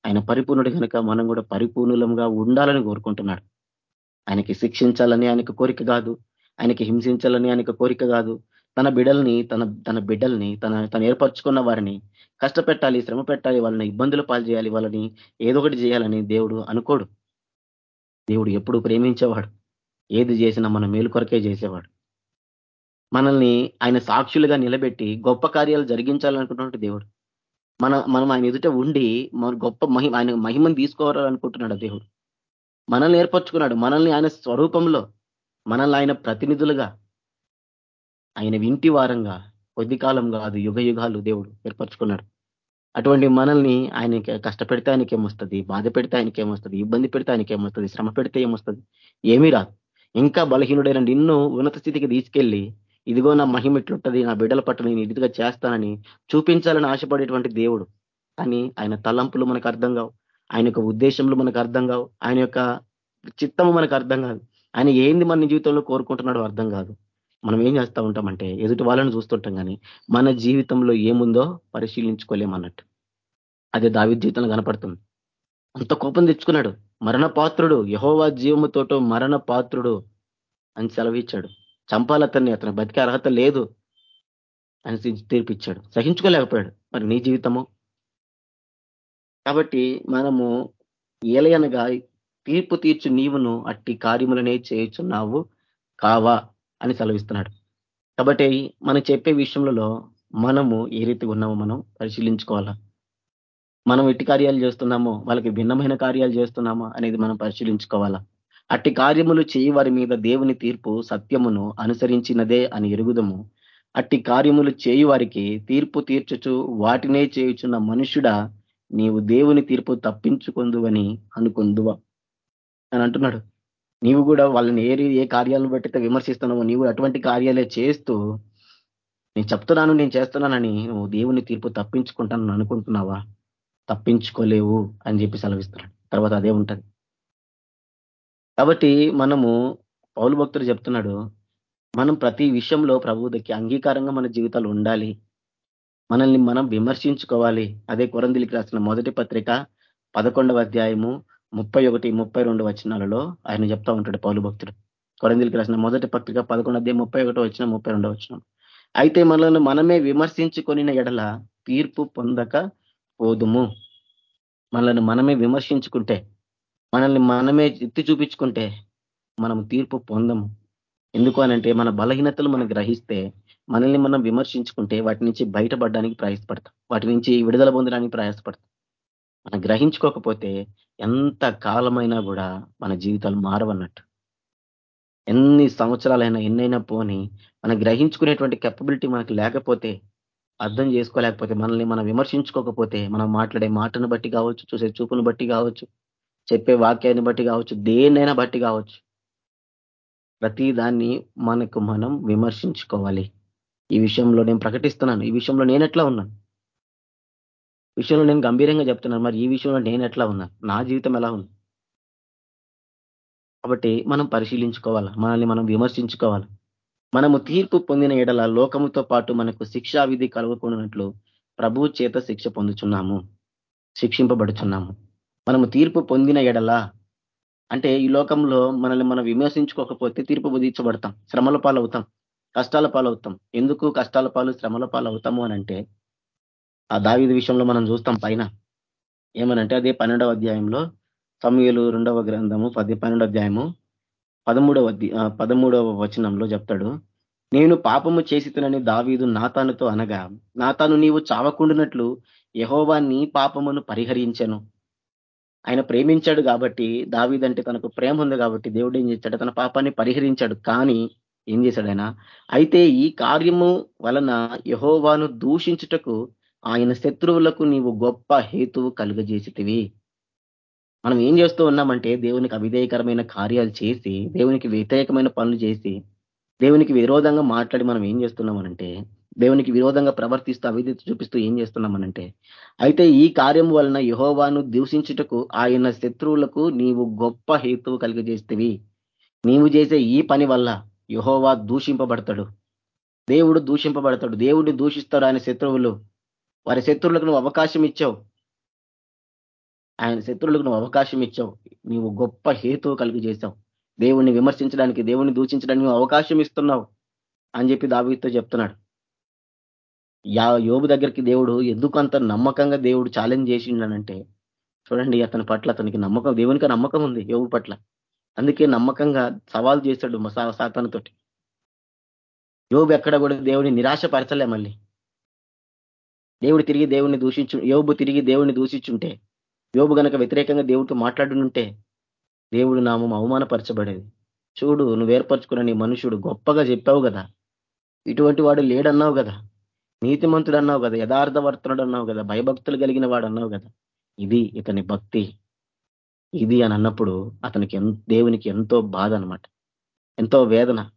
ఆయన పరిపూర్ణుడు కనుక మనం కూడా పరిపూర్ణులంగా ఉండాలని కోరుకుంటున్నాడు. ఆయనకి శిక్షించాలని ఆయనకు కోరిక కాదు. ఆయనకి హింసించాలని ఆయనకు కోరిక కాదు. తన బిడల్ని తన తన బిడ్డల్ని తన తను ఏర్పరచుకున్న వారిని కష్టపెట్టాలి శ్రమ పెట్టాలి వాళ్ళని ఇబ్బందులు పాలు చేయాలి వాళ్ళని ఏదో ఒకటి చేయాలని దేవుడు అనుకోడు. దేవుడు ఎప్పుడు ప్రేమించేవాడు. ఏది చేసినా మన మేలు కొరకే చేసేవాడు. మనల్ని ఆయన సాక్షులుగా నిలబెట్టి గొప్ప కార్యాలు జరిగించాలనుకుంటున్నాడు దేవుడు. మన మనం ఆయన ఎదుట ఉండి మన గొప్ప మహిమ ఆయన మహిమను తీసుకోవాలనుకుంటున్నాడు దేవుడు. మనల్ని ఏర్పరచుకున్నాడు. మనల్ని ఆయన స్వరూపంలో మనల్ని ఆయన ప్రతినిధులుగా ఆయన వింటి వారంగా కొద్ది కాలం కాదు యుగ యుగాలు దేవుడు ఏర్పరచుకున్నాడు. అటువంటి మనల్ని ఆయన కష్టపెడితే ఆయనకేమొస్తుంది బాధ పెడితే ఆయనకేమొస్తుంది ఇబ్బంది పెడితే ఆయనకేమొస్తుంది శ్రమ పెడితే ఏమొస్తుంది ఏమీ రాదు. ఇంకా బలహీనుడైన నిన్ను ఉన్నత స్థితికి తీసుకెళ్ళి ఇదిగో నా మహిమ ఇట్లుంటది నా బిడ్డల పట్ల నేను ఇదిగా చేస్తానని చూపించాలని ఆశపడేటువంటి దేవుడు. కానీ ఆయన తలంపులు మనకు అర్థం కావు. ఆయన యొక్క ఉద్దేశంలో మనకు అర్థం కావు. ఆయన యొక్క చిత్తము మనకు అర్థం కాదు. ఆయన ఏంది మన జీవితంలో కోరుకుంటున్నాడో అర్థం కాదు. మనం ఏం చేస్తూ ఉంటామంటే ఎదుటి వాళ్ళని చూస్తుంటాం కానీ మన జీవితంలో ఏముందో పరిశీలించుకోలేమన్నట్టు. అదే దావి జీవితంలో కనపడుతుంది. అంత కోపం తెచ్చుకున్నాడు. మరణ పాత్రుడు యహోవా జీవముతోటో మరణ పాత్రుడు అని సెలవిచ్చాడు. చంపాలతన్ని అతను బతికే అర్హత లేదు అని తీర్పిచ్చాడు. సహించుకోలేకపోయాడు. మరి నీ జీవితము? కాబట్టి మనము ఏలయనగా తీర్పు తీర్చు నీవును అట్టి కార్యములనే చేయుచున్నావు కావా అని సెలవిస్తున్నాడు. కాబట్టి మనం చెప్పే విషయంలో మనము ఏ రీతిగా ఉన్నామో మనం పరిశీలించుకోవాలా? మనం ఎట్టి కార్యాలు చేస్తున్నామో వాళ్ళకి భిన్నమైన కార్యాలు చేస్తున్నామా అనేది మనం పరిశీలించుకోవాలా? అట్టి కార్యములు చేయి వారి మీద దేవుని తీర్పు సత్యమును అనుసరించినదే అని ఎరుగుదము. అట్టి కార్యములు చేయి వారికి తీర్పు తీర్చుచు వాటినే చేయుచున్న మనుషుడా నీవు దేవుని తీర్పు తప్పించుకుందువని అనుకుందువా. అని అంటున్నాడు. నీవు కూడా వాళ్ళని ఏ ఏ కార్యాలను బట్టితే విమర్శిస్తున్నావో నీవు అటువంటి కార్యాలే చేస్తూ నేను చెప్తున్నాను నేను చేస్తున్నానని నువ్వు దేవుని తీర్పు తప్పించుకుంటానని అనుకుంటున్నావా? తప్పించుకోలేవు అని చెప్పి సెలవిస్తున్నాడు. తర్వాత అదే ఉంటుంది. కాబట్టి మనము పౌలు భక్తుడు చెప్తున్నాడు మనం ప్రతి విషయంలో ప్రభువుకి అంగీకారంగా మన జీవితాలు ఉండాలి. మనల్ని మనం విమర్శించుకోవాలి. అదే కొరందిలికి రాసిన మొదటి పత్రిక పదకొండవ అధ్యాయము ముప్పై ఒకటి ముప్పై రెండు వచనాలలో ఆయన చెప్తా ఉంటాడు పౌలు భక్తుడు. కొరందిలికి రాసిన మొదటి పత్రిక పదకొండు అధ్యాయం ముప్పై ఒకటో వచ్చిన ముప్పై రెండో వచ్చిన అయితే మనల్ని మనమే విమర్శించుకొని ఎడల తీర్పు పొందక పోదుము. మనల్ని మనమే విమర్శించుకుంటే మనల్ని మనమే ఎత్తి చూపించుకుంటే మనం తీర్పు పొందము. ఎందుకు అనంటే మన బలహీనతలు మనం గ్రహిస్తే మనల్ని మనం విమర్శించుకుంటే వాటి నుంచి బయటపడడానికి ప్రయాసపడతాం. వాటి నుంచి విడుదల పొందడానికి ప్రయాసపడతాం. మనం గ్రహించుకోకపోతే ఎంత కాలమైనా కూడా మన జీవితాలు మారవన్నట్టు. ఎన్ని సంవత్సరాలైనా ఎన్నైనా పోని మనం గ్రహించుకునేటువంటి కెపబిలిటీ మనకు లేకపోతే అర్థం చేసుకోలేకపోతే మనల్ని మనం విమర్శించుకోకపోతే మనం మాట్లాడే మాటను బట్టి కావచ్చు చూసే చూపును బట్టి కావచ్చు చెప్పే వాక్యాన్ని బట్టి కావచ్చు దేన్నైనా బట్టి కావచ్చు. ప్రతి దాన్ని మనకు మనం విమర్శించుకోవాలి. ఈ విషయంలో నేను ప్రకటిస్తున్నాను. ఈ విషయంలో నేను ఎట్లా ఉన్నాను? విషయంలో నేను గంభీరంగా చెప్తున్నాను. మరి ఈ విషయంలో నేను ఎట్లా ఉన్నా నా జీవితం ఎలా ఉంది? కాబట్టి మనం పరిశీలించుకోవాలి? మనల్ని మనం విమర్శించుకోవాలి? మనము తీర్పు పొందిన ఎడల లోకముతో పాటు మనకు శిక్షా విధి కలుగుకున్నట్లు ప్రభు చేత శిక్ష పొందుచున్నాము శిక్షింపబడుచున్నాము. మనము తీర్పు పొందిన ఎడల అంటే ఈ లోకంలో మనల్ని మనం విమర్శించుకోకపోతే తీర్పు బుధించబడతాం శ్రమల పాలవుతాం కష్టాల పాలవుతాం. ఎందుకు కష్టాల పాలు శ్రమల పాలు అవుతాము అని అంటే ఆ దావిది విషయంలో మనం చూస్తాం పైన. ఏమనంటే అదే పన్నెండవ అధ్యాయంలో సమయలు రెండవ గ్రంథము పది పన్నెండవ అధ్యాయము పదమూడవ పదమూడవ వచనంలో చెప్తాడు. నేను పాపము చేసితునని దావీదు నాతానుతో అనగా నాతాను నీవు చావకుండునట్లు యహోవా నీ పాపమును పరిహరించను. ఆయన ప్రేమించాడు కాబట్టి దావీదంటే తనకు ప్రేమ ఉంది కాబట్టి దేవుడు ఏం చేశాడు తన పాపాన్ని పరిహరించాడు. కానీ ఏం చేశాడు ఆయన? అయితే ఈ కార్యము వలన యహోవాను దూషించుటకు ఆయన శత్రువులకు నీవు గొప్ప హేతువు కలుగజేసితివి. మనం ఏం చేస్తూ ఉన్నామంటే దేవునికి అవిధేయకరమైన కార్యాలు చేసి దేవునికి వ్యతిరేకమైన పనులు చేసి దేవునికి విరోధంగా మాట్లాడి మనం ఏం చేస్తున్నామనంటే దేవునికి విరోధంగా ప్రవర్తిస్తూ అవిధేత చూపిస్తూ ఏం చేస్తున్నామనంటే అయితే ఈ కార్యం వలన యహోవాను దూషించుటకు ఆయన శత్రువులకు నీవు గొప్ప హేతువు కలిగజేస్తేవి. నీవు చేసే ఈ పని వల్ల యహోవా దూషింపబడతాడు. దేవుడు దూషింపబడతాడు. దేవుడిని దూషిస్తాడు ఆయన శత్రువులు. వారి శత్రువులకు నువ్వు అవకాశం ఇచ్చావు. ఆయన శత్రువులకు నువ్వు అవకాశం ఇచ్చావు. నీవు గొప్ప హేతువు కలిగి చేశావు దేవుణ్ణి విమర్శించడానికి దేవుణ్ణి దూషించడానికి అవకాశం ఇస్తున్నావు అని చెప్పి దావితో చెప్తున్నాడు. యా యోబు దగ్గరికి దేవుడు ఎందుకు అంత నమ్మకంగా దేవుడు ఛాలెంజ్ చేసిండనంటే చూడండి అతని పట్ల అతనికి నమ్మకం దేవునికి నమ్మకం ఉంది యోగు పట్ల. అందుకే నమ్మకంగా సవాల్ చేశాడు సాతనతోటి. యోబు ఎక్కడ కూడా దేవుడిని నిరాశపరచలే మళ్ళీ. దేవుడు తిరిగి దేవుడిని దూషించు యోబు తిరిగి దేవుడిని దూషించుంటే యోబు కనుక వ్యతిరేకంగా దేవుడితో మాట్లాడునుంటే దేవుడు నామం అవమానపరచబడేది. చూడు నువ్వు ఏర్పరచుకున్న నీ మనుషుడు గొప్పగా చెప్పావు కదా. ఇటువంటి వాడు లేడన్నావు కదా. నీతిమంతుడు అన్నావు కదా. యథార్థవర్తనుడు అన్నావు కదా. భయభక్తులు కలిగిన వాడు అన్నావు కదా. ఇది ఇతని భక్తి. ఇది అని అన్నప్పుడు అతనికి దేవునికి ఎంతో బాధ అనమాట ఎంతో వేదన.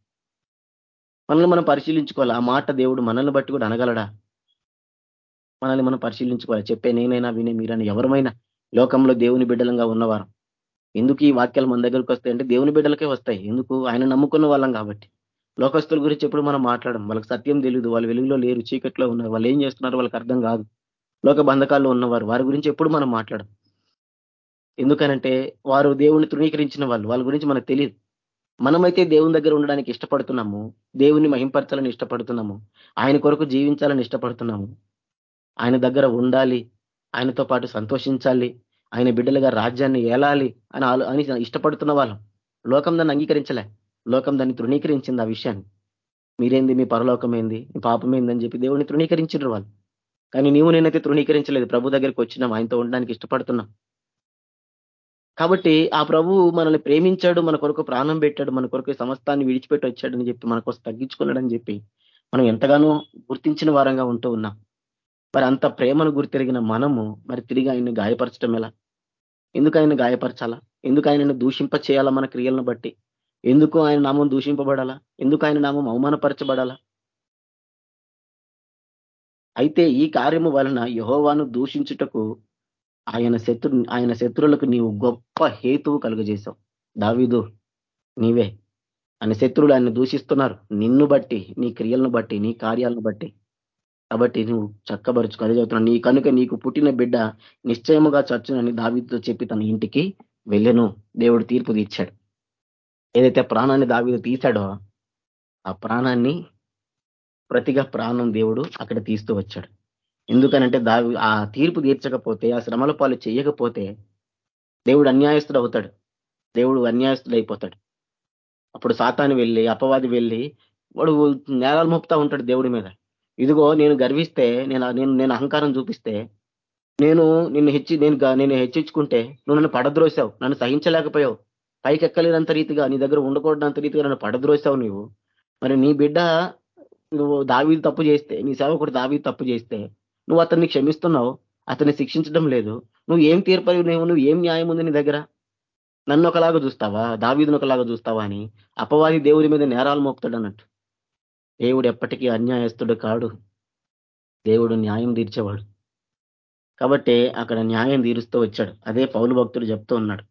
మనల్ని మనం పరిశీలించుకోవాలి. ఆ మాట దేవుడు మనల్ని బట్టి కూడా అనగలడా? మనల్ని మనం పరిశీలించుకోవాలి. చెప్పే నేనైనా వినే మీరైనా ఎవరమైనా లోకంలో దేవుని బిడ్డలంగా ఉన్నవారు. ఎందుకు ఈ వాక్యాలు మన దగ్గరికి వస్తాయి అంటే దేవుని బిడ్డలకే వస్తాయి. ఎందుకు? ఆయన నమ్ముకున్న వాళ్ళం కాబట్టి. లోకస్తుల గురించి ఎప్పుడు మనం మాట్లాడడం వాళ్ళకి సత్యం తెలియదు వాళ్ళు వెలుగులో లేరు చీకట్లో ఉన్నారు. వాళ్ళు ఏం చేస్తున్నారు వాళ్ళకి అర్థం కాదు. లోక బంధకాల్లో ఉన్నవారు వారి గురించి ఎప్పుడు మనం మాట్లాడం ఎందుకనంటే వారు దేవుణ్ణి తృణీకరించిన వాళ్ళు. వాళ్ళ గురించి మనకు తెలియదు మనమైతే దేవుని దగ్గర ఉండడానికి ఇష్టపడుతున్నాము. దేవుని మహింపరచాలని ఇష్టపడుతున్నాము. ఆయన కొరకు జీవించాలని ఇష్టపడుతున్నాము. ఆయన దగ్గర ఉండాలి. ఆయనతో పాటు సంతోషించాలి. ఆయన బిడ్డలుగా రాజ్యాన్ని ఏలాలి అని అని ఇష్టపడుతున్న వాళ్ళం. లోకం దాన్ని అంగీకరించలే. లోకం దాన్ని తృణీకరించింది ఆ విషయాన్ని. మీరేంది? మీ పరలోకం ఏంది? మీ పాపం ఏందని చెప్పి దేవుడిని తృణీకరించారు వాళ్ళు. కానీ నీవు నేనైతే తృణీకరించలేదు. ప్రభు దగ్గరికి వచ్చినాం. ఆయనతో ఉండడానికి ఇష్టపడుతున్నాం. కాబట్టి ఆ ప్రభు మనల్ని ప్రేమించాడు మన కొరకు ప్రాణం పెట్టాడు మన కొరకు సమస్తాన్ని విడిచిపెట్టి వచ్చాడని చెప్పి మన కోసం తగ్గించుకున్నాడని చెప్పి మనం ఎంతగానో గుర్తించిన వారంగా ఉంటూ ఉన్నాం. మరి అంత ప్రేమను గుర్తిరిగిన మనము మరి తిరిగి ఆయన్ని గాయపరచడం ఎలా? ఎందుకు ఆయన గాయపరచాలా? ఎందుకు ఆయనను దూషింప చేయాలా మన క్రియలను బట్టి? ఎందుకు ఆయన నామం దూషింపబడాలా? ఎందుకు ఆయన నామం అవమానపరచబడాలా? అయితే ఈ కార్యము వలన యహోవాను దూషించుటకు ఆయన శత్రు ఆయన శత్రువులకు నీవు గొప్ప హేతువు కలుగజేశావు. దావీదు నీవే. ఆయన శత్రువులు ఆయన దూషిస్తున్నారు. నిన్ను బట్టి నీ క్రియలను బట్టి నీ కార్యాలను బట్టి. కాబట్టి నువ్వు చక్కబరుచుకో. అదే చెబుతున్నావు నీ కనుక నీకు పుట్టిన బిడ్డ నిశ్చయముగా చచ్చునని దావీతో చెప్పి తన ఇంటికి వెళ్ళను. దేవుడు తీర్పు తీర్చాడు. ఏదైతే ప్రాణాన్ని దావీదు తీశాడో ఆ ప్రాణాన్ని ప్రతిగా ప్రాణం దేవుడు అక్కడ తీస్తూ వచ్చాడు. ఎందుకనంటే దావి ఆ తీర్పు తీర్చకపోతే ఆ శ్రమల పాలు చేయకపోతే దేవుడు అన్యాయస్తుడు అవుతాడు. దేవుడు అన్యాయస్తుడు అయిపోతాడు అప్పుడు సాతాన్ని వెళ్ళి అపవాది వెళ్ళి వాడు నేరాలు మోపుతా ఉంటాడు దేవుడి మీద. ఇదిగో నేను గర్విస్తే నేను నేను నేను అహంకారం చూపిస్తే నేను నిన్ను హెచ్చి నేను నేను హెచ్చించుకుంటే నువ్వు నన్ను పడద్రోసావు నన్ను సహించలేకపోయావు. పైకి ఎక్కలేనంత రీతిగా నీ దగ్గర ఉండకూడదంత రీతిగా నన్ను పడద్రోసావు నువ్వు మరి నీ బిడ్డ నువ్వు దావీలు తప్పు చేస్తే నీ సేవకుడు దావీలు తప్పు చేస్తే నువ్వు అతన్ని క్షమిస్తున్నావు అతన్ని శిక్షించడం లేదు. నువ్వు ఏం తీర్పలేవు నువ్వు నువ్వు ఏం న్యాయం ఉంది నీ దగ్గర? నన్ను ఒకలాగా చూస్తావా? దావీదును ఒకలాగా చూస్తావా అని అపవాది దేవుడి మీద నేరాలు మోపుతాడు అన్నట్టు దేవుడు ఎప్పటికీ అన్యాయస్తుడు కాడు. దేవుడు న్యాయం తీర్చేవాడు. కాబట్టి అక్కడ న్యాయం తీరుస్తూ వచ్చాడు. అదే పౌలు భక్తుడు చెప్తూ ఉన్నాడు.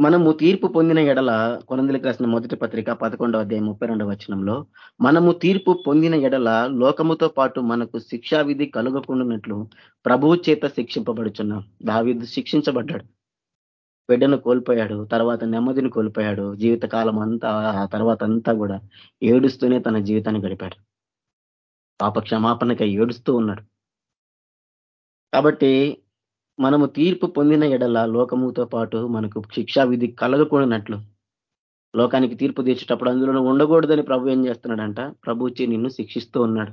మనము తీర్పు పొందిన ఎడల కొనందులకు రాసిన మొదటి పత్రిక పదకొండవ అధ్యాయం ముప్పై రెండవ వచనంలో మనము తీర్పు పొందిన ఎడల లోకముతో పాటు మనకు శిక్షా విధి కలుగకుండానట్లు ప్రభువు చేత శిక్షింపబడుచున్నాం. దావిదు శిక్షించబడ్డాడు. బిడ్డను కోల్పోయాడు తర్వాత నెమ్మదిని కోల్పోయాడు జీవితకాలం అంతా ఆ తర్వాత అంతా కూడా ఏడుస్తూనే తన జీవితాన్ని గడిపాడు. పాప క్షమాపణకై ఏడుస్తూ ఉన్నాడు. కాబట్టి మనము తీర్పు పొందిన ఎడల లోకముతో పాటు మనకు శిక్షా విధి కలగకూడనట్లు లోకానికి తీర్పు తీర్చేటప్పుడు అందులో ఉండకూడదని ప్రభు ఏం చేస్తున్నాడంట? ప్రభు వచ్చి నిన్ను శిక్షిస్తూ ఉన్నాడు.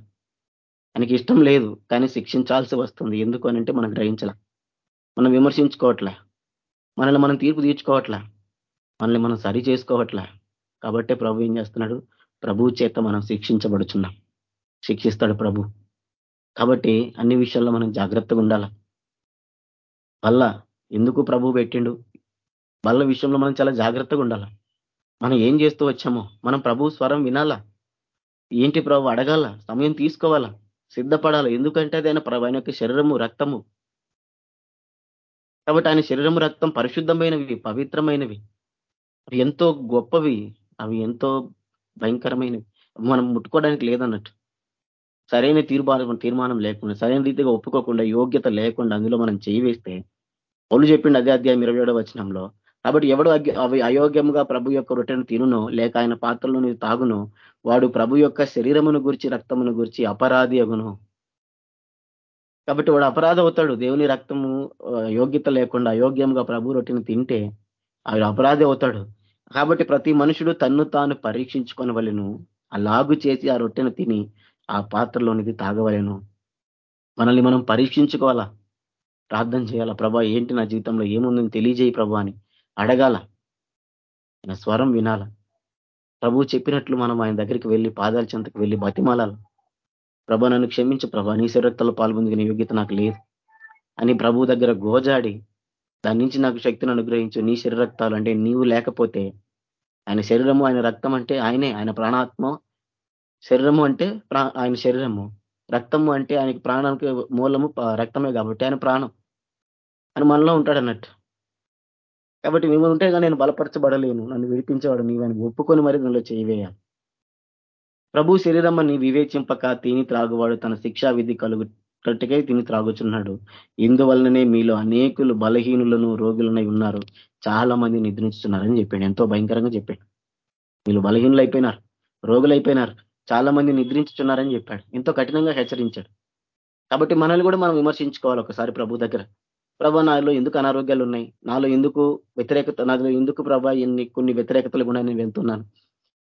ఆయనకి ఇష్టం లేదు కానీ శిక్షించాల్సి వస్తుంది. ఎందుకు అనంటే మనం గ్రహించలే. మనం విమర్శించుకోవట్లే. మనల్ని మనం తీర్పు తీర్చుకోవట్లా? మనల్ని మనం సరి చేసుకోవట్లే? కాబట్టే ప్రభు ఏం చేస్తున్నాడు? ప్రభు చేత మనం శిక్షించబడుచున్నాం. శిక్షిస్తాడు ప్రభు. కాబట్టి అన్ని విషయాల్లో మనం జాగ్రత్తగా ఉండాల? బల్ల ఎందుకు ప్రభు పెట్టిండు? బల్ల విషయంలో మనం చాలా జాగ్రత్తగా ఉండాల? మనం ఏం చేస్తూ వచ్చామో? మనం ప్రభు స్వరం వినాలా? ఏంటి ప్రభు అడగాల? సమయం తీసుకోవాలా? సిద్ధపడాలి? ఎందుకంటే అది ఆయన ఆయన యొక్క శరీరము రక్తము. కాబట్టి ఆయన శరీరము రక్తం పరిశుద్ధమైనవి పవిత్రమైనవి. అవి ఎంతో గొప్పవి. అవి ఎంతో భయంకరమైనవి. మనం ముట్టుకోవడానికి లేదన్నట్టు. సరైన తీర్మానం తీర్మానం లేకుండా సరైన రీతిగా ఒప్పుకోకుండా యోగ్యత లేకుండా అందులో మనం చేయి వేస్తే పౌలు చెప్పిండు అదే అధ్యాయం ఇరవై ఏడవ వచనంలో కాబట్టి ఎవడు అవి అయోగ్యముగా ప్రభు యొక్క రొట్టెను తినునో లేక ఆయన పాత్రలోని తాగునో వాడు ప్రభు యొక్క శరీరమును గురించి రక్తమును గురించి అపరాధి అగును. కాబట్టి వాడు అపరాధ అవుతాడు. దేవుని రక్తము యోగ్యత లేకుండా అయోగ్యంగా ప్రభు రొట్టెని తింటే ఆవిడ అపరాధి అవుతాడు. కాబట్టి ప్రతి మనుషుడు తన్ను తాను పరీక్షించుకొని ఆ అలాగు చేసి ఆ రొట్టెను తిని ఆ పాత్రలోనిది తాగవలేను. మనల్ని మనం పరీక్షించుకోవాలా? ప్రార్థన చేయాలా? ప్రభా ఏంటి నా జీవితంలో ఏముందని తెలియజేయి ప్రభా అని అడగాల. ఆయన స్వరం వినాల. ప్రభు చెప్పినట్లు మనం ఆయన దగ్గరికి వెళ్ళి పాదాల చెంతకు వెళ్ళి బతిమాలాలి. ప్రభా నన్ను క్షమించు ప్రభా. నీ శరీరక్తలో పాల్పొందుకునే యోగ్యత నాకు లేదు. అని ప్రభు దగ్గర గోజాడి దాని నుంచి నాకు శక్తిని అనుగ్రహించు. నీ శరీరక్తాలు అంటే నీవు లేకపోతే ఆయన శరీరము ఆయన రక్తం అంటే ఆయనే. ఆయన ప్రాణాత్మ శరీరము అంటే ఆయన శరీరము. రక్తము అంటే ఆయనకి ప్రాణానికి మూలము రక్తమే కాబట్టి ఆయన ప్రాణం. అని మనలో ఉంటాడు అన్నట్టు. కాబట్టి మేము ఉంటే కానీ నేను బలపరచబడలేను. నన్ను విడిపించేవాడు నీవని ఒప్పుకొని మరి నన్ను చేయవేయాలి ప్రభు శరీరం అని వివేచింపక తిని త్రాగువాడు తన శిక్షా విధి కలుగుటట్టుకై తిని త్రాగుచున్నాడు. ఇందువలననే మీలో అనేకులు బలహీనులను రోగులనై ఉన్నారు. చాలా మంది నిద్రించుతున్నారని చెప్పాడు. ఎంతో భయంకరంగా చెప్పాడు. వీళ్ళు బలహీనులు అయిపోయినారు రోగులు అయిపోయినారు చాలా మంది నిద్రించుతున్నారని చెప్పాడు. ఎంతో కఠినంగా హెచ్చరించాడు. కాబట్టి మనల్ని కూడా మనం విమర్శించుకోవాలి ఒకసారి ప్రభు దగ్గర. ప్రభా నాలో ఎందుకు అనారోగ్యాలు ఉన్నాయి నాలో ఎందుకు వ్యతిరేకత నాలో ఎందుకు ప్రభా ఇన్ని కొన్ని వ్యతిరేకతలు కూడా నేను వెళ్తున్నాను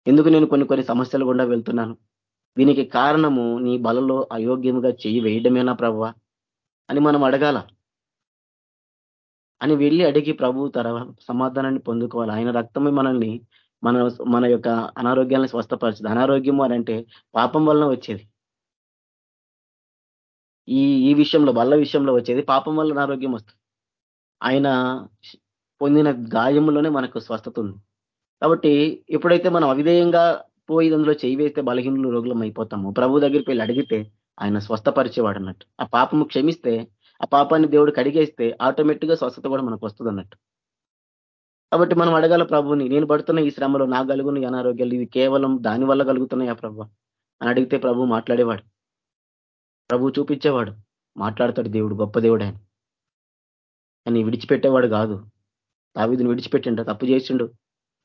ఎందుకు నేను కొన్ని కొన్ని సమస్యలు గుండా వెళ్తున్నాను? దీనికి కారణము నీ బలలో అయోగ్యముగా చేయి వేయడమేనా ప్రభు అని మనం అడగాల. అని వెళ్ళి అడిగి ప్రభు తర సమాధానాన్ని పొందుకోవాలి. ఆయన రక్తమే మనల్ని మన మన యొక్క అనారోగ్యాలను స్వస్థపరచదు. అనారోగ్యము అని అంటే పాపం వలన వచ్చేది. ఈ ఈ విషయంలో బల్ల విషయంలో వచ్చేది పాపం వల్ల అనారోగ్యం వస్తుంది. ఆయన పొందిన గాయములోనే మనకు స్వస్థత ఉంది. కాబట్టి ఎప్పుడైతే మనం అవిధేయంగా పోయి అందులో చేయి వేస్తే బలహీనులు రోగులం అయిపోతాము ప్రభు దగ్గరికి వెళ్ళి అడిగితే ఆయన స్వస్థపరిచేవాడు అన్నట్టు. ఆ పాపము క్షమిస్తే ఆ పాపాన్ని దేవుడు కడిగేస్తే ఆటోమేటిక్గా స్వస్థత కూడా మనకు వస్తుంది అన్నట్టు. కాబట్టి మనం అడగాల ప్రభుని నేను పడుతున్న ఈ శ్రమలో నా కలుగుని అనారోగ్యాలు ఇవి కేవలం దాని వల్ల కలుగుతున్నాయా ప్రభు? అని అడిగితే ప్రభు మాట్లాడేవాడు. ప్రభు చూపించేవాడు. మాట్లాడతాడు దేవుడు గొప్ప దేవుడు ఆయన. అని విడిచిపెట్టేవాడు కాదు. తావిధిని విడిచిపెట్టిండు తప్పు చేసిండు.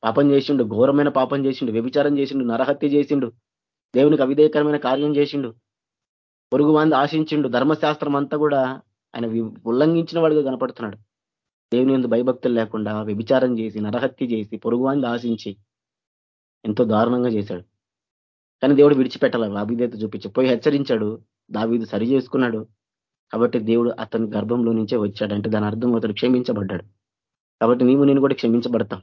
పాపం చేసిండు ఘోరమైన పాపం చేసిండు వ్యభిచారం చేసిండు నరహత్య చేసిండు దేవునికి అవిధేయకరమైన కార్యం చేసిండు పొరుగు మంది ఆశించిండు ధర్మశాస్త్రం అంతా కూడా ఆయన ఉల్లంఘించిన వాడిగా కనపడుతున్నాడు. దేవుని ఎందు భయభక్తులు లేకుండా వ్యభిచారం చేసి నరహత్య చేసి పొరుగు పొరుగువాన్ని ఆశించి ఎంతో దారుణంగా చేశాడు. కానీ దేవుడు విడిచిపెట్టాల అభిదేత చూపించి పోయి హెచ్చరించాడు. దావీదు సరి చేసుకున్నాడు. కాబట్టి దేవుడు అతని గర్భంలో నుంచే వచ్చాడు అంటే దాని అర్థం అతడు క్షమించబడ్డాడు. కాబట్టి నీవు నేను కూడా క్షమించబడతాం.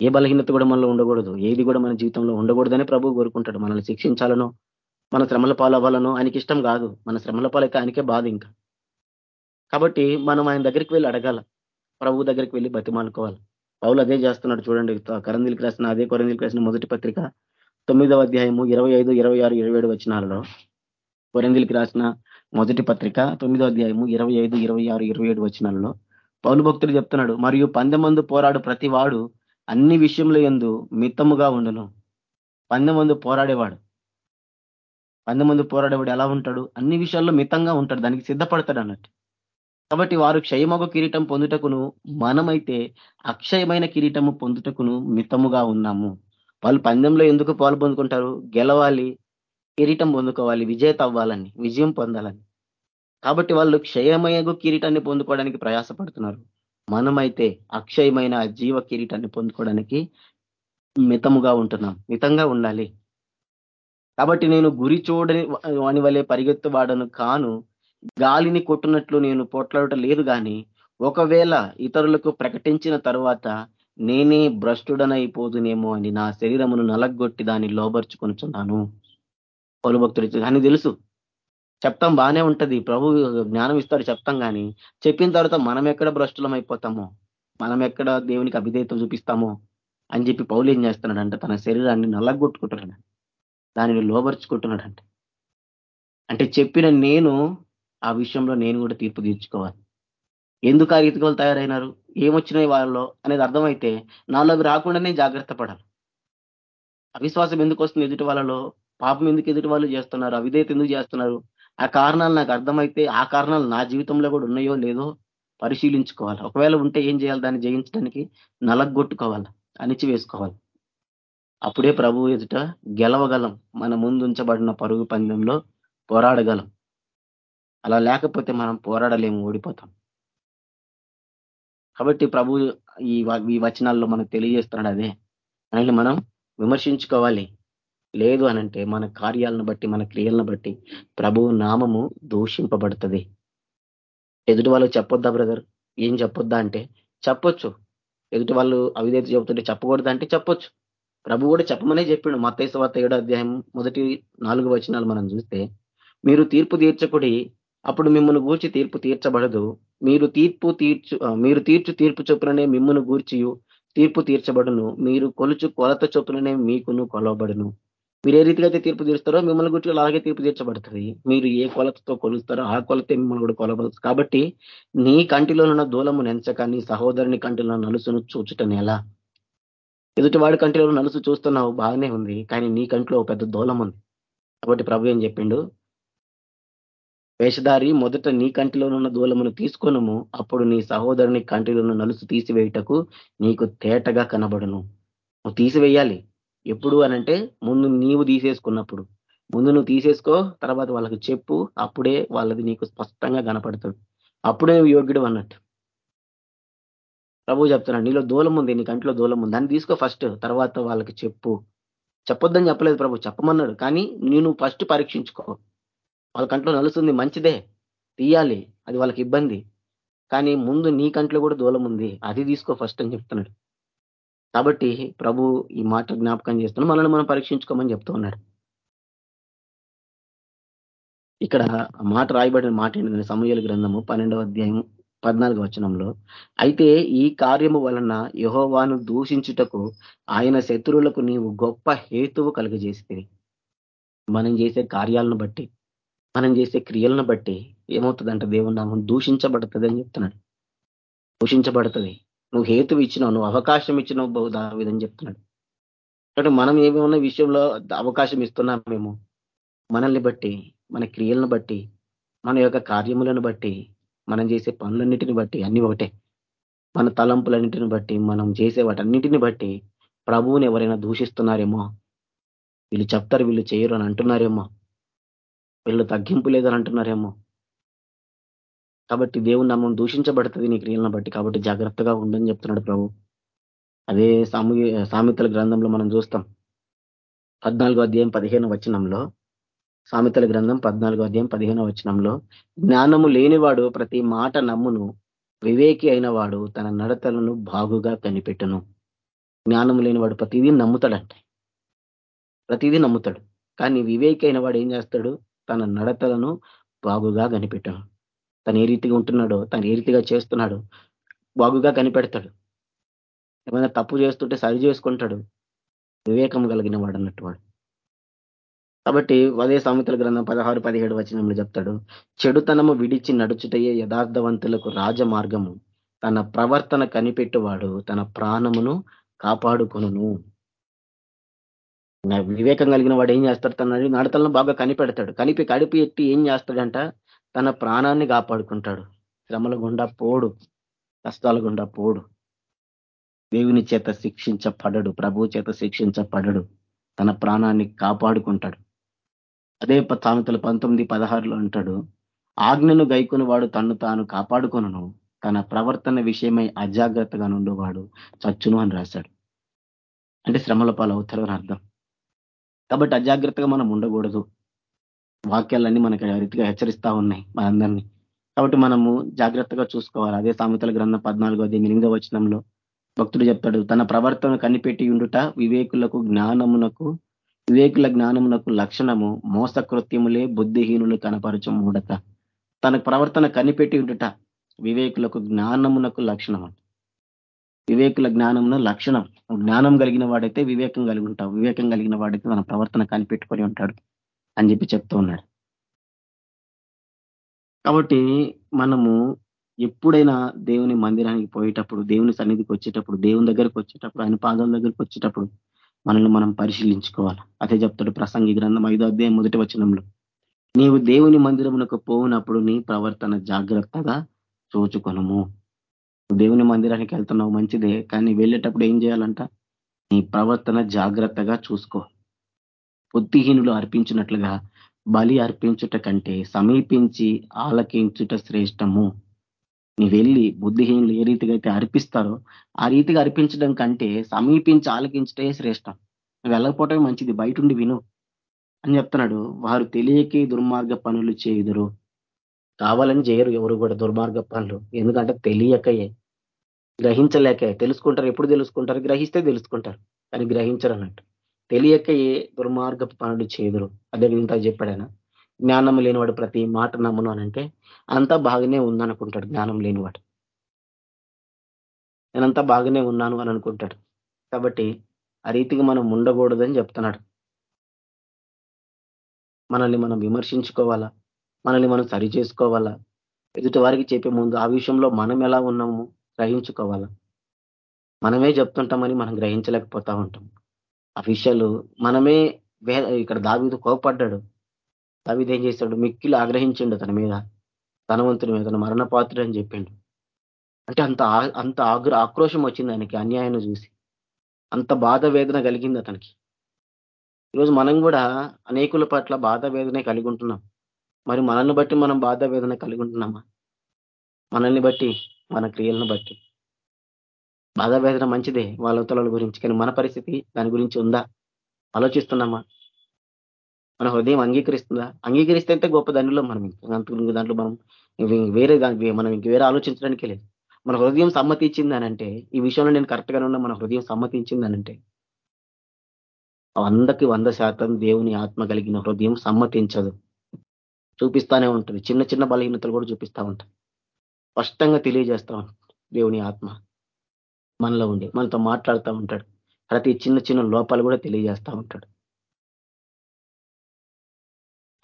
ఏ బలహీనత కూడా మనలో ఉండకూడదు. ఏది కూడా మన జీవితంలో ఉండకూడదని ప్రభు కోరుకుంటాడు. మనల్ని శిక్షించాలనో మన శ్రమల పాలవ్వాలనో ఆయనకి ఇష్టం కాదు. మన శ్రమల పాలైతే ఆయనకే బాధ ఇంకా. కాబట్టి మనం ఆయన దగ్గరికి వెళ్ళి అడగాల. ప్రభు దగ్గరికి వెళ్ళి బతిమాలుకోవాలి. పౌలు అదే చేస్తున్నాడు చూడండి. కరందిలికి రాసిన అదే కొరందిలికి రాసిన మొదటి పత్రిక తొమ్మిదవ అధ్యాయము ఇరవై ఐదు ఇరవై ఆరు ఇరవై ఏడు వచ్చినాలలో కొరందిలికి రాసిన మొదటి పత్రిక తొమ్మిదో అధ్యాయము ఇరవై ఐదు ఇరవై ఆరు ఇరవై ఏడు వచనాలలో పౌలు భక్తుడు చెప్తున్నాడు మరియు పందెమందు పోరాడు ప్రతి వాడు అన్ని విషయంలో ఎందు మితముగా ఉండను. పందెమందు పోరాడేవాడు. పందెమందు పోరాడేవాడు ఎలా ఉంటాడు? అన్ని విషయాల్లో మితంగా ఉంటాడు. దానికి సిద్ధపడతాడు అన్నట్టు. కాబట్టి వారు క్షయమొగ కిరీటం పొందుటకును మనమైతే అక్షయమైన కిరీటము పొందుటకును మితముగా ఉన్నాము. వాళ్ళు పందెంలో ఎందుకు పాలు పొందుకుంటారు? గెలవాలి కిరీటం పొందుకోవాలి విజేత అవ్వాలని విజయం పొందాలని. కాబట్టి వాళ్ళు క్షయమయగు కిరీటాన్ని పొందుకోవడానికి ప్రయాసపడుతున్నారు. మనమైతే అక్షయమైన జీవ కిరీటాన్ని పొందుకోవడానికి మితముగా ఉంటున్నాం. మితంగా ఉండాలి. కాబట్టి నేను గురి చూడని వాని వలె పరిగెత్తు వాడను కాను గాలిని కొట్టినట్లు నేను పోట్లాడట లేదు కానీ ఒకవేళ ఇతరులకు ప్రకటించిన తర్వాత నేనే భ్రష్టుడనైపోదునేమో అని నా శరీరమును నలగొట్టి దాన్ని లోబర్చుకొనుచున్నాను. పలు భక్తుడు కానీ తెలుసు. చెప్తాం బాగానే ఉంటది. ప్రభు జ్ఞానం ఇస్తాడు చెప్తాం కానీ చెప్పిన తర్వాత మనం ఎక్కడ భ్రష్టులం అయిపోతామో మనం ఎక్కడ దేవునికి అభిధేయత చూపిస్తామో అని చెప్పి పౌలు ఏం చేస్తున్నాడంటే? తన శరీరాన్ని నల్లగొట్టుకుంటున్నాడు దానిని లోబరుచుకుంటున్నాడంటే. అంటే చెప్పిన నేను ఆ విషయంలో నేను కూడా తీర్పు తీర్చుకోవాలి. ఎందుకు ఆ రీతికి తయారైనారు? ఏమొచ్చినాయి వాళ్ళలో అనేది అర్థమైతే నాలోకి రాకుండానే జాగ్రత్త పడాలి. అవిశ్వాసం ఎందుకు వస్తుంది ఎదుటి వాళ్ళలో? పాపం ఎందుకు ఎదుటి వాళ్ళు చేస్తున్నారు? అవిధేయత ఎందుకు చేస్తున్నారు? ఆ కారణాలు నాకు అర్థమైతే ఆ కారణాలు నా జీవితంలో కూడా ఉన్నాయో లేదో పరిశీలించుకోవాలి. ఒకవేళ ఉంటే ఏం చేయాలి? దాన్ని జయించడానికి నలగొట్టుకోవాలి. అణిచివేసుకోవాలి. అప్పుడే ప్రభు ఎదుట గెలవగలం. మన ముందుంచబడిన పరుగు పందెంలో పోరాడగలం. అలా లేకపోతే మనం పోరాడలేము ఓడిపోతాం. కాబట్టి ప్రభు ఈ ఈ వచనాల్లో మనకు తెలియజేస్తున్నాడు అదే. అని మనం విమర్శించుకోవాలి. లేదు అనంటే మన కార్యాలను బట్టి మన క్రియలను బట్టి ప్రభువు నామము దూషింపబడుతుంది. ఎదుటి వాళ్ళు చెప్పొద్దా బ్రదర్? ఏం చెప్పొద్దా అంటే చెప్పొచ్చు. ఎదుటి వాళ్ళు అవిధేత చెబుతుంటే చెప్పకూడదు అంటే చెప్పొచ్చు. ప్రభు కూడా చెప్పమనే చెప్పిండు. మత్తైసవార్త ఏడో అధ్యాయం మొదటి నాలుగు వచనాలు మనం చూస్తే మీరు తీర్పు తీర్చకుడి అప్పుడు మిమ్మల్ని గూర్చి తీర్పు తీర్చబడదు. మీరు తీర్పు తీర్చు మీరు తీర్చు తీర్పు చొప్పుననే మిమ్మల్ని గూర్చి తీర్పు తీర్చబడును. మీరు కొలుచు కొలత చొప్పుననే మీకును కొలవబడును. మీరు ఏ రీతిగా అయితే తీర్పు తీరుస్తారో మిమ్మల్ని గురించి అలాగే తీర్పు తీర్చబడుతుంది. మీరు ఏ కొలతతో కొలుస్తారో ఆ కొలతే మిమ్మల్ని కూడా కొలబడుతుంది కాబట్టి నీ కంటిలో ఉన్న దూలము నెంచక నీ సహోదరుని కంటిలో నలుసును చూచుటని ఎలా ఎదుటివాడి కంటిలో నలుసు చూస్తున్నావు బాగానే ఉంది. కానీ నీ కంటిలో పెద్ద దూలం ఉంది. కాబట్టి ప్రభు ఏం చెప్పిండు? వేషధారి మొదట నీ కంటిలోనున్న దూలమును తీసుకొనము. అప్పుడు నీ సహోదరుని కంటిలోను నలుసు తీసివేయుటకు నీకు తేటగా కనబడును. నువ్వు తీసివేయాలి. ఎప్పుడు అనంటే ముందు నీవు తీసేసుకున్నప్పుడు. ముందు నువ్వు తీసేసుకో తర్వాత వాళ్ళకి చెప్పు అప్పుడే వాళ్ళది నీకు స్పష్టంగా కనపడుతుంది. అప్పుడే నువ్వు యోగ్యుడు అన్నట్టు. ప్రభు చెప్తున్నాడు నీలో దూలం ఉంది నీ కంట్లో దూలం ఉంది దాన్ని తీసుకో ఫస్ట్ తర్వాత వాళ్ళకి చెప్పు. చెప్పొద్దని చెప్పలేదు ప్రభు చెప్పమన్నాడు కానీ నేను ఫస్ట్ పరీక్షించుకో. వాళ్ళ కంట్లో నలుస్తుంది మంచిదే. తీయాలి అది వాళ్ళకి ఇబ్బంది. కానీ ముందు నీ కంట్లో కూడా దూలం ఉంది అది తీసుకో ఫస్ట్ అని చెప్తున్నాడు. కాబట్టి ప్రభు ఈ మాట జ్ఞాపకం చేస్తున్నాడు మనల్ని మనం పరీక్షించుకోమని చెప్తూ ఉన్నాడు. ఇక్కడ మాట రాయబడిన మాట ఏంటంటే సమూహల గ్రంథము పన్నెండవ అధ్యాయం పద్నాలుగు వచనంలో అయితే ఈ కార్యము వలన యహోవాను దూషించుటకు ఆయన శత్రువులకు నీవు గొప్ప హేతువు కలుగజేస్తుంది మనం చేసే కార్యాలను బట్టి మనం చేసే క్రియలను బట్టి ఏమవుతుందంట దేవుని నామం దూషించబడుతుంది అని చెప్తున్నాడు. దూషించబడుతుంది. నువ్వు హేతు ఇచ్చినావు నువ్వు అవకాశం ఇచ్చినావు బహుదా విధని చెప్తున్నాడు. కాబట్టి మనం ఏమేమన్నా విషయంలో అవకాశం ఇస్తున్నాం మేము మనల్ని బట్టి మన క్రియలను బట్టి మన యొక్క కార్యములను బట్టి మనం చేసే పనులన్నిటిని బట్టి అన్ని ఒకటే. మన తలంపులన్నిటిని బట్టి మనం చేసే వాటన్నిటిని బట్టి ప్రభువుని ఎవరైనా దూషిస్తున్నారేమో వీళ్ళు చెప్తారు వీళ్ళు చేయరు అని అంటున్నారేమో వీళ్ళు తగ్గింపు లేదని అంటున్నారేమో కాబట్టి దేవుని నామం దూషించబడుతుంది నీ క్రియలను బట్టి. కాబట్టి జాగ్రత్తగా ఉండని చెప్తున్నాడు ప్రభు. అదే సాము సామెతల గ్రంథంలో మనం చూస్తాం. పద్నాలుగో అధ్యాయం పదిహేను వచనంలో సామెతల గ్రంథం పద్నాలుగో అధ్యాయం పదిహేను వచనంలో జ్ఞానము లేనివాడు ప్రతి మాట నమ్మును వివేకి అయిన వాడు తన నడతలను బాగుగా కనిపెట్టును. జ్ఞానం లేనివాడు ప్రతిదీ నమ్ముతాడంటే. ప్రతిదీ నమ్ముతాడు. కానీ వివేకి అయిన వాడు ఏం చేస్తాడు? తన నడతలను బాగుగా కనిపెట్టను. తను ఏ రీతిగా ఉంటున్నాడో తను ఏ రీతిగా చేస్తున్నాడు బాగుగా కనిపెడతాడు. ఏమైనా తప్పు చేస్తుంటే సరి చేసుకుంటాడు. వివేకం కలిగిన వాడు అన్నట్టు వాడు కాబట్టి అదే సామెతల గ్రంథం పదహారు పదిహేడు వచనంలో చెప్తాడు. చెడుతనము విడిచి నడుచుటయే యథార్థవంతులకు రాజ మార్గము తన ప్రవర్తన కనిపెట్టువాడు తన ప్రాణమును కాపాడుకును వివేకం కలిగిన వాడు ఏం చేస్తాడు? తన నడతలను బాగా కనిపెడతాడు. కనిపి కడిపి ఎట్టి ఏం చేస్తాడంట? తన ప్రాణాన్ని కాపాడుకుంటాడు. శ్రమల గుండా పోడు. కష్టాల గుండా పోడు. దేవుని చేత శిక్షించబడడు. ప్రభు చేత శిక్షించబడడు. తన ప్రాణాన్ని కాపాడుకుంటాడు. అదే సామెతలు పంతొమ్మిది పదహారులో అంటాడు ఆజ్ఞను గైకుని వాడు తన్ను తాను కాపాడుకొను తన ప్రవర్తన విషయమై అజాగ్రత్తగా నుండేవాడు చచ్చును అని రాశాడు. అంటే శ్రమల పాలు అవుతారు అని అర్థం. కాబట్టి అజాగ్రత్తగా మనం ఉండకూడదు. వాక్యాలన్నీ మనకి రీతిగా హెచ్చరిస్తా ఉన్నాయి మనందరినీ. కాబట్టి మనము జాగ్రత్తగా చూసుకోవాలి. అదే సామెతల గ్రంథం పద్నాలుగో ఎనిమిదో వచనంలో భక్తుడు చెప్తాడు తన ప్రవర్తన కనిపెట్టి ఉండుట వివేకులకు జ్ఞానమునకు వివేకుల జ్ఞానమునకు లక్షణము మోసకృత్యములే బుద్ధిహీనులు కనపరచు మూడత తన ప్రవర్తన కనిపెట్టి ఉండుట వివేకులకు జ్ఞానమునకు లక్షణం వివేకుల జ్ఞానమున లక్షణం. జ్ఞానం కలిగిన వాడైతే వివేకం కలిగి ఉంటాం వివేకం కలిగిన వాడైతే తన ప్రవర్తన కనిపెట్టుకొని ఉంటాడు. అని చెప్పి చెప్తూ ఉన్నాడు. కాబట్టి మనము ఎప్పుడైనా దేవుని మందిరానికి పోయేటప్పుడు దేవుని సన్నిధికి వచ్చేటప్పుడు దేవుని దగ్గరికి వచ్చేటప్పుడు ఆయన పాదాల దగ్గరకు వచ్చేటప్పుడు మనల్ని మనం పరిశీలించుకోవాలి. అదే చెప్తాడు ప్రసంగి గ్రంథం ఐదో అధ్యాయం మొదటి వచనంలో. నీవు దేవుని మందిరమునకు పోయినప్పుడు నీ ప్రవర్తన జాగ్రత్తగా చూచుకొనము. దేవుని మందిరానికి వెళ్తున్నావు మంచిదే కానీ వెళ్ళేటప్పుడు ఏం చేయాలంట? నీ ప్రవర్తన జాగ్రత్తగా చూసుకో. బుద్ధిహీనులు అర్పించినట్లుగా బలి అర్పించుట కంటే సమీపించి ఆలకించుట శ్రేష్టము. నీ వెళ్ళి బుద్ధిహీనులు ఏ రీతిగా అయితే అర్పిస్తారో ఆ రీతిగా అర్పించడం కంటే సమీపించి ఆలకించటే శ్రేష్టం. వెళ్ళకపోవటమే మంచిది బయట ఉండి విను అని చెప్తున్నాడు. వారు తెలియకే దుర్మార్గ పనులు చేయుదురు. కావాలని చేయరు ఎవరు కూడా దుర్మార్గ పనులు. ఎందుకంటే తెలియకయే. గ్రహించలేకే. తెలుసుకుంటారు ఎప్పుడు తెలుసుకుంటారు? గ్రహిస్తే తెలుసుకుంటారు. కానీ గ్రహించరు అన్నట్టు. తెలియక ఏ దుర్మార్గ పనులు చేదురు. అదే ఇంత చెప్పాడైనా? జ్ఞానం లేనివాడు ప్రతి మాట నమ్మను అనంటే అంతా బాగానే ఉందనుకుంటాడు జ్ఞానం లేనివాడు. నేనంతా బాగానే ఉన్నాను అని అనుకుంటాడు. కాబట్టి ఆ రీతిగా మనం ఉండకూడదని చెప్తున్నాడు. మనల్ని మనం విమర్శించుకోవాలా? మనల్ని మనం సరి చేసుకోవాలా? ఎదుటి వారికి చెప్పే ముందు ఆ విషయంలో మనం ఎలా ఉన్నాము గ్రహించుకోవాలా? మనమే చెప్తుంటామని మనం గ్రహించలేకపోతా ఉంటాం. ఆ విషయాలు మనమే ఇక్కడ దావిదు కోపడ్డాడు. దావిది ఏం చేశాడు మిక్కిలు ఆగ్రహించిండు తన మీద. ధనవంతుని మీద తన మరణపాత్రుడు అని చెప్పిండు. అంటే అంత అంత ఆగ్ర ఆక్రోషం వచ్చింది ఆయనకి అన్యాయాన్ని చూసి. అంత బాధ వేదన కలిగింది అతనికి. ఈరోజు మనం కూడా అనేకుల పట్ల బాధ వేదనే కలిగి ఉంటున్నాం మరి మనల్ని బట్టి మనం బాధ వేదన కలిగి ఉంటున్నామా మనల్ని బట్టి మన క్రియలను బట్టి. బాధ వేదన మంచిదే వాళ్ళ ఉత్తరాల గురించి కానీ మన పరిస్థితి దాని గురించి ఉందా? ఆలోచిస్తున్నామా? మన హృదయం అంగీకరిస్తుందా? అంగీకరిస్తే గొప్ప దానిలో మనం దాంట్లో మనం వేరే దానికి మనం ఇంక వేరే ఆలోచించడానికి లేదు. మన హృదయం సమ్మతించిందనంటే ఈ విషయంలో నేను కరెక్ట్గానే ఉన్నా మన హృదయం సమ్మతించిందనంటే వందకి వంద శాతం దేవుని ఆత్మ కలిగిన హృదయం సమ్మతించదు. చూపిస్తానే ఉంటుంది. చిన్న చిన్న బలహీనతలు కూడా చూపిస్తా ఉంటాయి. స్పష్టంగా తెలియజేస్తా దేవుని ఆత్మ. మనలో ఉండి మనతో మాట్లాడుతూ ఉంటాడు. ప్రతి చిన్న చిన్న లోపాలు కూడా తెలియజేస్తూ ఉంటాడు.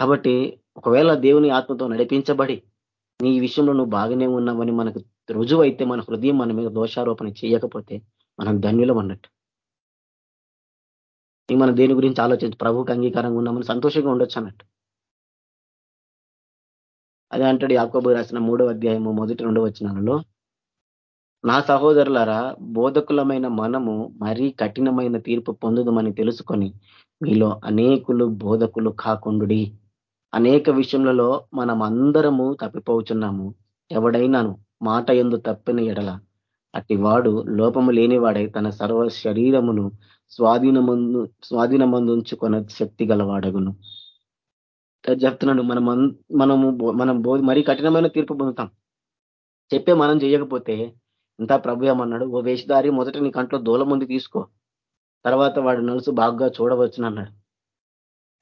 కాబట్టి ఒకవేళ దేవుని ఆత్మతో నడిపించబడి నీ విషయంలో నువ్వు బాగానే ఉన్నావని మనకు రుజువు అయితే మన హృదయం మన మీద దోషారోపణ చేయకపోతే మనం ధన్యులం అన్నట్టు. మనం దేని గురించి ఆలోచించి ప్రభుకి అంగీకారంగా ఉన్నామని సంతోషంగా ఉండొచ్చు అన్నట్టు. అదే అంటాడు యాకోబు రాసిన మూడవ అధ్యాయము మొదటి రెండవ వచ్చినాలలో నా సహోదరులారా బోధకులమైన మనము మరీ కఠినమైన తీర్పు పొందుదమని తెలుసుకొని మీలో అనేకులు బోధకులు కాకుండుడి. అనేక విషయములలో మనం అందరము తప్పిపోచున్నాము. ఎవడైనాను మాట ఎందు తప్పిన ఎడల అట్టి వాడు లోపము లేనివాడై తన సర్వ శరీరమును స్వాధీనమందు స్వాధీనమందుంచుకున్న శక్తి గలవాడగును. చెప్తున్నాడు మనం మనము మనం మరీ కఠినమైన తీర్పు పొందుతాం. చెప్పే మనం చేయకపోతే అంతా ప్రభు ఏమన్నాడు? ఓ వేషధారి మొదట నీ కంట్లో దూల ముందు తీసుకో. తర్వాత వాడు నలుసు బాగా చూడవచ్చును అన్నాడు.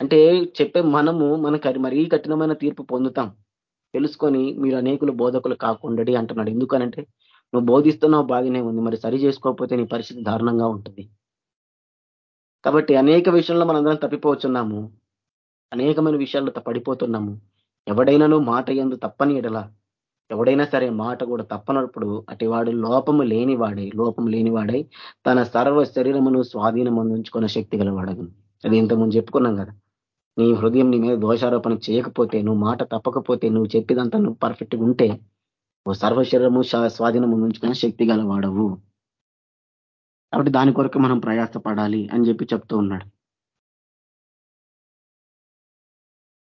అంటే చెప్పే మనము మనకి మరీ కఠినమైన తీర్పు పొందుతాం. తెలుసుకొని మీరు అనేకులు బోధకులు కాకుండాడి అంటున్నాడు. ఎందుకనంటే నువ్వు బోధిస్తున్నావు బాగానే ఉంది. మరి సరి చేసుకోకపోతే నీ పరిస్థితి దారుణంగా ఉంటుంది. కాబట్టి అనేక విషయంలో మనందరం తప్పిపోతున్నాము అనేకమైన విషయాల్లో పడిపోతున్నాము. ఎవడైనాను మాట ఎందు తప్పని ఎడలా ఎవడైనా సరే మాట కూడా తప్పనప్పుడు అటివాడు లోపము లేనివాడై లోపము లేనివాడై తన సర్వ శరీరమును స్వాధీనం అందించుకున్న శక్తి గలవాడదు అది ఇంతకుముందు చెప్పుకున్నాం కదా. నీ హృదయం నీ మీద దోషారోపణ చేయకపోతే నువ్వు మాట తప్పకపోతే నువ్వు చెప్పేదంతా నువ్వు పర్ఫెక్ట్గా ఉంటే ఓ సర్వశరీరము స్వాధీనం ఉంచుకునే శక్తి గలవాడవు. కాబట్టి దాని కొరకు మనం ప్రయాసపడాలి అని చెప్పి చెప్తూ ఉన్నాడు.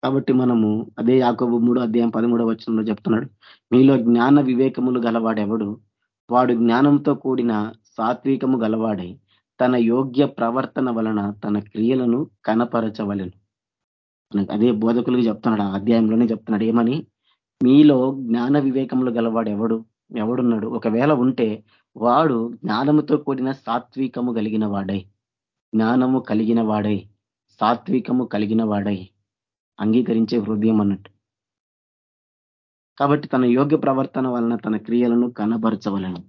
కాబట్టి మనము అదే యాకోబు మూడు అధ్యాయం పదమూడవ వచనంలో చెప్తున్నాడు. మీలో జ్ఞాన వివేకములు గలవాడెవడు? వాడు జ్ఞానంతో కూడిన సాత్వికము గలవాడై తన యోగ్య ప్రవర్తన వలన తన క్రియలను కనపరచవలను. అదే బోధకులకు చెప్తున్నాడు ఆ అధ్యాయంలోనే చెప్తున్నాడు. ఏమని? మీలో జ్ఞాన వివేకములు గలవాడు ఎవడు ఎవడున్నాడు? ఒకవేళ ఉంటే వాడు జ్ఞానముతో కూడిన సాత్వికము కలిగిన వాడై జ్ఞానము కలిగిన వాడై సాత్వికము కలిగిన వాడై అంగీకరించే హృదయం అన్నట్టు. కాబట్టి తన యోగ్య ప్రవర్తన వలన తన క్రియలను కనబరచవలను.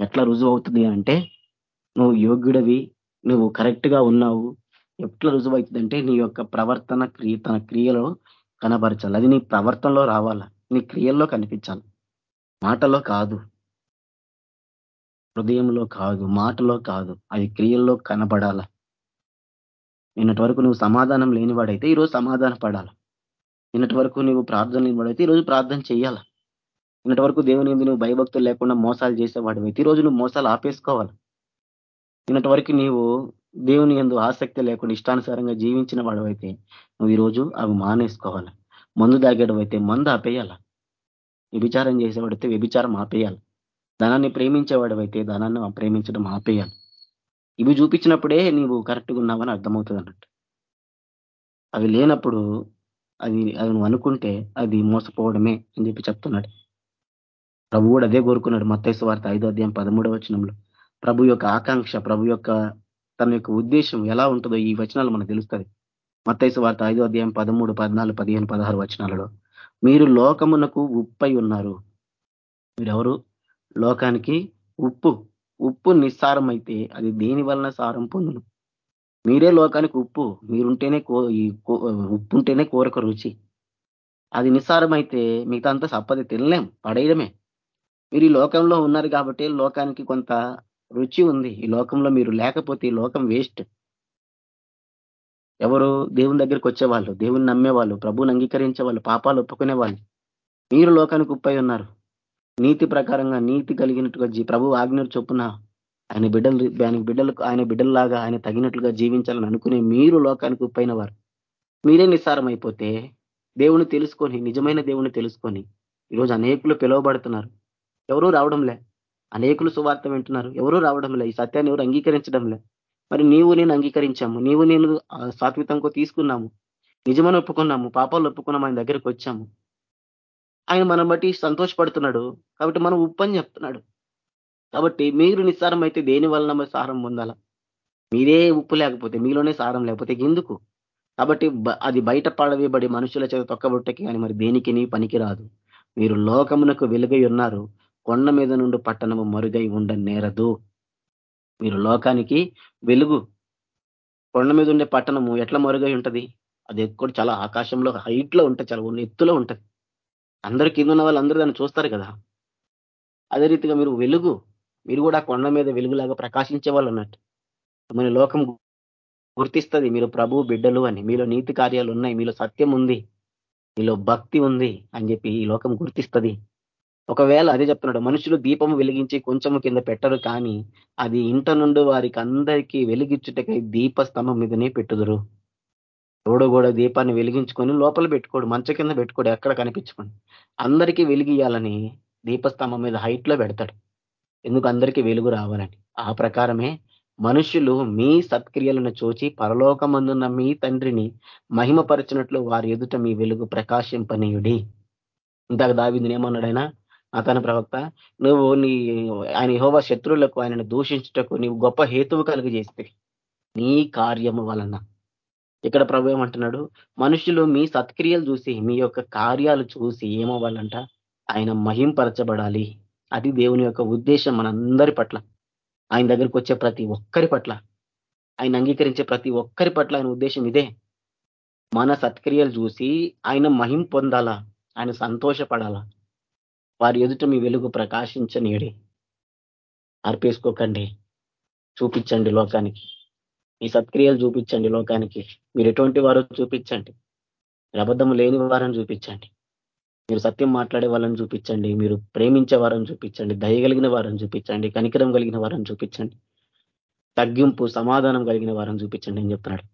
ఎట్లా రుజువు అవుతుంది అంటే నువ్వు యోగ్యుడవి నువ్వు కరెక్ట్గా ఉన్నావు. ఎట్లా రుజువు అవుతుందంటే నీ యొక్క ప్రవర్తన క్రియ తన క్రియలో కనబరచాలి. అది నీ ప్రవర్తనలో రావాలా? నీ క్రియల్లో కనిపించాలి. మాటలో కాదు. హృదయంలో కాదు. మాటలో కాదు. అది క్రియల్లో కనబడాల? నిన్నటి వరకు నువ్వు సమాధానం లేనివాడైతే ఈరోజు సమాధాన పడాలి. నిన్నటి వరకు నువ్వు ప్రార్థన లేనివాడైతే ఈరోజు ప్రార్థన చేయాలి నిన్నటి వరకు దేవుని నువ్వు భయభక్తులు లేకుండా మోసాలు చేసేవాడు అయితే ఈరోజు నువ్వు మోసాలు ఆపేసుకోవాలి. నిన్నటి వరకు నీవు దేవుని ఎందు ఆసక్తి లేకుండా ఇష్టానుసారంగా జీవించిన వాడవైతే నువ్వు ఈరోజు అవి మానేసుకోవాలి. మందు దాగేటవైతే మందు ఆపేయాల. వ్యభిచారం చేసేవాడైతే వ్యభిచారం ఆపేయాలి. ధనాన్ని ప్రేమించేవాడవైతే ధనాన్ని ప్రేమించడం ఆపేయాలి. ఇవి చూపించినప్పుడే నీవు కరెక్ట్గా ఉన్నావని అర్థమవుతుంది అన్నట్టు అవి లేనప్పుడు అది అది నువ్వు అనుకుంటే అది మోసపోవడమే అని చెప్పి చెప్తున్నాడు. ప్రభు కూడా అదే కోరుకున్నాడు. మత్తైసు వార్త ఐదో అధ్యాయం పదమూడవ వచనంలో. ప్రభు యొక్క ఆకాంక్ష ప్రభు యొక్క తన యొక్క ఉద్దేశం ఎలా ఉంటుందో ఈ వచనాలు మనకు తెలుస్తుంది మత్తైసు వార్త ఐదో అధ్యాయం పదమూడు పద్నాలుగు పదిహేను పదహారు వచనాలలో. మీరు లోకమునకు ఉప్పై ఉన్నారు. మీరెవరు? లోకానికి ఉప్పు. ఉప్పు నిస్సారం అయితే అది దేని వలన సారం పొందును? మీరే లోకానికి ఉప్పు మీరుంటేనే ఉప్పు ఉంటేనే కోరక రుచి. అది నిస్సారం అయితే మిగతా అంతా సప్పది తినలేం పడేయడమే. మీరు ఈ లోకంలో ఉన్నారు కాబట్టి లోకానికి కొంత రుచి ఉంది. ఈ లోకంలో మీరు లేకపోతే ఈ లోకం వేస్ట్. ఎవరు దేవుని దగ్గరికి వచ్చేవాళ్ళు దేవుని నమ్మేవాళ్ళు ప్రభుని అంగీకరించే వాళ్ళు పాపాలు ఒప్పుకునే వాళ్ళు మీరు లోకానికి ఉప్పై ఉన్నారు. నీతి ప్రకారంగా నీతి కలిగినట్టుగా జీ ప్రభు ఆజ్ఞ చొప్పున ఆయన బిడ్డలు ఆయన బిడ్డలకు ఆయన బిడ్డల్లాగా ఆయన తగినట్లుగా జీవించాలని అనుకునే మీరు లోకానికి ఉప్పైన వారు మీరే నిస్సారం అయిపోతే దేవుని తెలుసుకొని నిజమైన దేవుని తెలుసుకొని ఈరోజు అనేకులు పిలువబడుతున్నారు. ఎవరూ రావడంలే. అనేకులు సువార్త వింటున్నారు. ఎవరూ రావడంలే. ఈ సత్యాన్ని ఎవరు అంగీకరించడంలే. మరి నీవు నేను అంగీకరించాము. నీవు నేను సాత్వితంగా తీసుకున్నాము. నిజమని ఒప్పుకున్నాము. పాపాలు ఒప్పుకున్నాము. ఆయన దగ్గరికి వచ్చాము. ఆయన మనం బట్టి సంతోషపడుతున్నాడు. కాబట్టి మనం ఉప్పని చెప్తున్నాడు. కాబట్టి మీరు నిస్సారం అయితే దేని వలన సారం పొందాల? మీరే ఉప్పు లేకపోతే మీలోనే సారం లేకపోతే ఎందుకు? కాబట్టి అది బయట పడవేయబడి మనుషుల చేత తొక్కబుట్టకి కానీ మరి దేనికి పనికి రాదు మీరు లోకమునకు వెలుగై ఉన్నారు. కొండ మీద నుండి పట్టణము మరుగై ఉండ నేరదు మీరు లోకానికి వెలుగు. కొండ మీద ఉండే పట్టణము ఎట్లా మరుగై ఉంటుంది? అది ఎక్కడ చాలా ఆకాశంలో హైట్లో ఉంటుంది చాలా ఎత్తులో ఉంటుంది. అందరు కింద ఉన్న వాళ్ళందరూ దాన్ని చూస్తారు కదా. అదే రీతిగా మీరు వెలుగు మీరు కూడా కొండ మీద వెలుగులాగా ప్రకాశించే వాళ్ళు అన్నట్టు. మన లోకం గుర్తిస్తుంది. మీరు ప్రభు బిడ్డలు అని. మీలో నీతి కార్యాలు ఉన్నాయి. మీలో సత్యం ఉంది. మీలో భక్తి ఉంది అని చెప్పి ఈ లోకం గుర్తిస్తుంది. ఒకవేళ అదే చెప్తున్నాడు మనుషులు దీపము వెలిగించి కొంచెము కింద పెట్టరు కానీ అది ఇంట నుండి వారికి అందరికీ వెలిగించుటకై దీప స్తంభం మీదనే పెట్టుదురు. ఎవడో కూడా దీపాన్ని వెలిగించుకొని లోపల పెట్టుకోడు మంచ కింద పెట్టుకోడు ఎక్కడ కనిపించుకోండి. అందరికీ వెలిగియాలని దీపస్తంభం మీద హైట్లో పెడతాడు. ఎందుకు అందరికీ వెలుగు రావాలని? ఆ ప్రకారమే మనుషులు మీ సత్క్రియలను చూచి పరలోకమందున్న మీ తండ్రిని మహిమపరచినట్లు వారి ఎదుట మీ వెలుగు ప్రకాశింపనీయుడి. ఇంతకు దావింది ఏమన్నాడైనా? అతని ప్రవక్త నువ్వు నీ ఆయన హోవా శత్రువులకు ఆయనను దూషించుటకు నీవు గొప్ప హేతువు కలుగజేస్తే నీ కార్యము వలన. ఇక్కడ ప్రభు ఏమంటున్నాడు? మనుషులు మీ సత్క్రియలు చూసి మీ యొక్క కార్యాలు చూసి ఏమవ్వాలంట? ఆయన మహింపరచబడాలి. అది దేవుని యొక్క ఉద్దేశం మనందరి పట్ల. ఆయన దగ్గరికి వచ్చే ప్రతి ఒక్కరి పట్ల. ఆయన అంగీకరించే ప్రతి ఒక్కరి పట్ల ఆయన ఉద్దేశం ఇదే. మన సత్క్రియలు చూసి ఆయన మహిం పొందాలా? ఆయన సంతోషపడాలా? వారి ఎదుట మీ వెలుగు ప్రకాశించనీయడి. అర్పేసుకోకండి. చూపించండి లోకానికి. మీ సత్క్రియలు చూపించండి లోకానికి. మీరు ఎటువంటి వారో చూపించండి. అబద్ధం లేని వారని చూపించండి. మీరు సత్యం మాట్లాడే వాళ్ళని చూపించండి. మీరు ప్రేమించే వారని చూపించండి. దయగలిగిన వారని చూపించండి. కనికరం కలిగిన వారని చూపించండి. తగ్గింపు సమాధానం కలిగిన వారని చూపించండి అని చెప్తున్నాడు.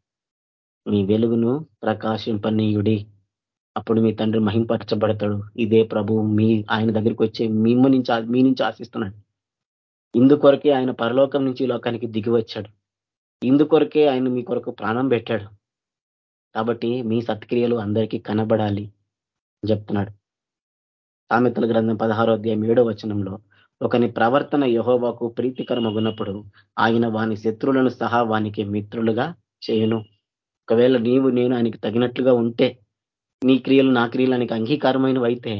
మీ వెలుగును ప్రకాశింపనీయుడి. అప్పుడు మీ తండ్రి మహింపరచబడతాడు. ఇదే ప్రభు మీ ఆయన దగ్గరికి వచ్చే మిమ్మ నుంచి మీ నుంచి ఆశిస్తున్నాడు. ఇందుకొరకే ఆయన పరలోకం నుంచి లోకానికి దిగి వచ్చాడు. ఇందుకొరకే ఆయన మీ కొరకు ప్రాణం పెట్టాడు. కాబట్టి మీ సత్క్రియలు అందరికీ కనబడాలి చెప్తున్నాడు. సామెతల గ్రంథం పదహారో అధ్యాయం ఏడో వచనంలో ఒకని ప్రవర్తన యహోవాకు ప్రీతికరమగున్నప్పుడు ఆయన వాని శత్రువులను సహా వానికి మిత్రులుగా చేయను. ఒకవేళ నీవు నేను ఆయనకి తగినట్లుగా ఉంటే నీ క్రియలు నా క్రియలు ఆయనకి అంగీకారమైనవి అయితే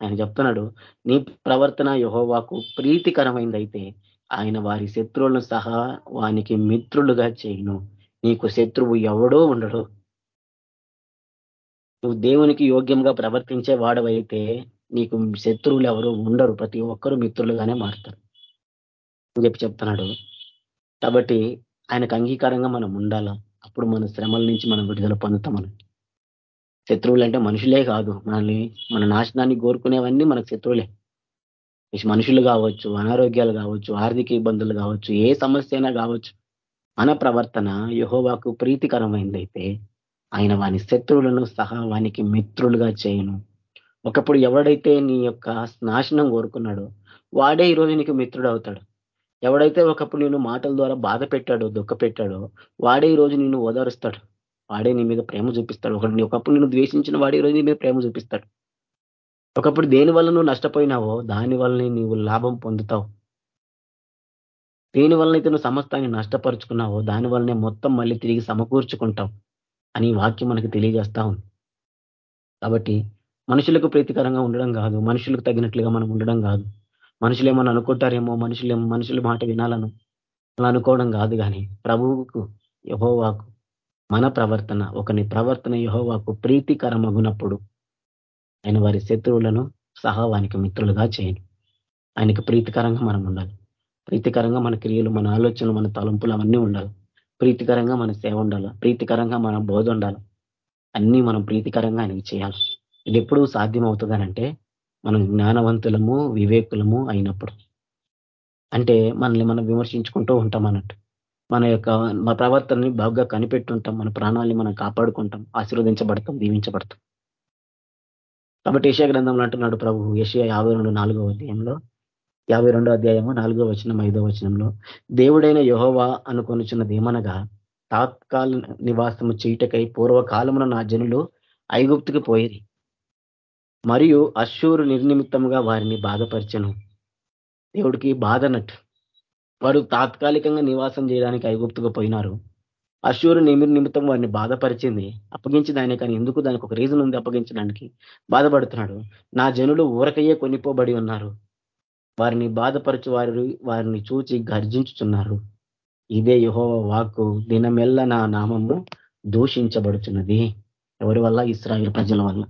ఆయన చెప్తున్నాడు నీ ప్రవర్తన యహోవాకు ప్రీతికరమైందైతే ఆయన వారి శత్రువులను సహా వానికి మిత్రులుగా చేయను. నీకు శత్రువు ఎవడో ఉండడు. నువ్వు దేవునికి యోగ్యంగా ప్రవర్తించే వాడవైతే నీకు శత్రువులు ఎవరు ఉండరు. ప్రతి ఒక్కరూ మిత్రులుగానే మారుతారు. చెప్పి చెప్తున్నాడు కాబట్టి ఆయనకు అంగీకారంగా మనం ఉండాలా? అప్పుడు మన శ్రమల నుంచి మనం విడుదల పొందుతామని శత్రువులు అంటే మనుషులే కాదు. మనల్ని మన నాశనాన్ని కోరుకునేవన్నీ మనకు శత్రువులే. మనుషులు కావచ్చు అనారోగ్యాలు కావచ్చు ఆర్థిక ఇబ్బందులు కావచ్చు ఏ సమస్య అయినా కావచ్చు. మన ప్రవర్తన యహోవాకు ప్రీతికరమైందైతే ఆయన వాని శత్రువులను సహా వానికి మిత్రులుగా చేయను. ఒకప్పుడు ఎవడైతే నీ యొక్క నాశనం కోరుకున్నాడో వాడే ఈరోజు నీకు మిత్రుడు అవుతాడు ఎవడైతే ఒకప్పుడు నేను మాటల ద్వారా బాధ పెట్టాడో దుఃఖ పెట్టాడో వాడే ఈరోజు నిన్ను ఓదారుస్తాడు. వాడే నీ మీద ప్రేమ చూపిస్తాడు. ఒకటి ఒకప్పుడు నేను ద్వేషించిన వాడే ఈరోజు నీ మీద ప్రేమ చూపిస్తాడు. ఒకప్పుడు దేని వల్ల నువ్వు నష్టపోయినావో దాని వల్లనే నీవు లాభం పొందుతావు. దేని వల్లనైతే నువ్వు సమస్తాన్ని నష్టపరుచుకున్నావో దాని వల్లనే మొత్తం మళ్ళీ తిరిగి సమకూర్చుకుంటావు అని వాక్యం మనకు తెలియజేస్తా ఉంది. కాబట్టి మనుషులకు ప్రీతికరంగా ఉండడం కాదు మనుషులకు తగినట్లుగా మనం ఉండడం కాదు. మనుషులు ఏమని అనుకుంటారేమో మనుషులు మనుషుల మాట వినాలను. అలా అనుకోవడం కాదు కానీ ప్రభువుకు యహోవాకు మన ప్రవర్తన ఒకని ప్రవర్తన యహోవాకు ప్రీతికరమగునప్పుడు ఆయన వారి శత్రువులను సహావానికి మిత్రులుగా చేయండి. ఆయనకు ప్రీతికరంగా మనం ఉండాలి. ప్రీతికరంగా మన క్రియలు మన ఆలోచనలు మన తలంపులు అవన్నీ ఉండాలి. ప్రీతికరంగా మన సేవ ఉండాలి. ప్రీతికరంగా మన బోధ ఉండాలి. అన్నీ మనం ప్రీతికరంగా ఆయనకి చేయాలి. ఇది ఎప్పుడు సాధ్యం అవుతుందనంటే మనం జ్ఞానవంతులము వివేకులము అయినప్పుడు. అంటే మనల్ని మనం విమర్శించుకుంటూ ఉంటాం అన్నట్టు. మన యొక్క మన ప్రవర్తనని బాగా కనిపెట్టుంటాం. మన ప్రాణాలని మనం కాపాడుకుంటాం. ఆశీర్వదించబడతాం దీవించబడతాం. కాబట్టి ఏషియా గ్రంథంలో అంటున్నాడు ప్రభు ఏషియా యాభై రెండు నాలుగో అధ్యాయంలో యాభై రెండో అధ్యాయము నాలుగో వచనం ఐదో వచనంలో దేవుడైన యహోవా చిన్న దేమనగా తాత్కాల నివాసము చీటకై పూర్వకాలమున నా జనులు ఐగుప్తుకు పోయిరి. మరియు అశ్షూరు నిర్నిమిత్తముగా వారిని బాధపరచను. దేవుడికి బాధనట్టు వారు తాత్కాలికంగా నివాసం చేయడానికి ఐగుప్తుకు పోయినారు. అశూరు నిమిర్ నిమిత్తం వారిని బాధపరిచింది. అప్పగించింది ఆయన కానీ ఎందుకు? దానికి ఒక రీజన్ ఉంది అప్పగించడానికి. బాధపడుతున్నాడు. నా జనులు ఊరకయ్యే కొనిపోబడి ఉన్నారు. వారిని బాధపరచు వారి వారిని చూచి గర్జించుచున్నారు. ఇదే యహోవ వాక్కు. దినమెల్ల నా నామము దూషించబడుతున్నది ఎవరి వల్ల? ఇస్రాయిల్ ప్రజల వల్ల.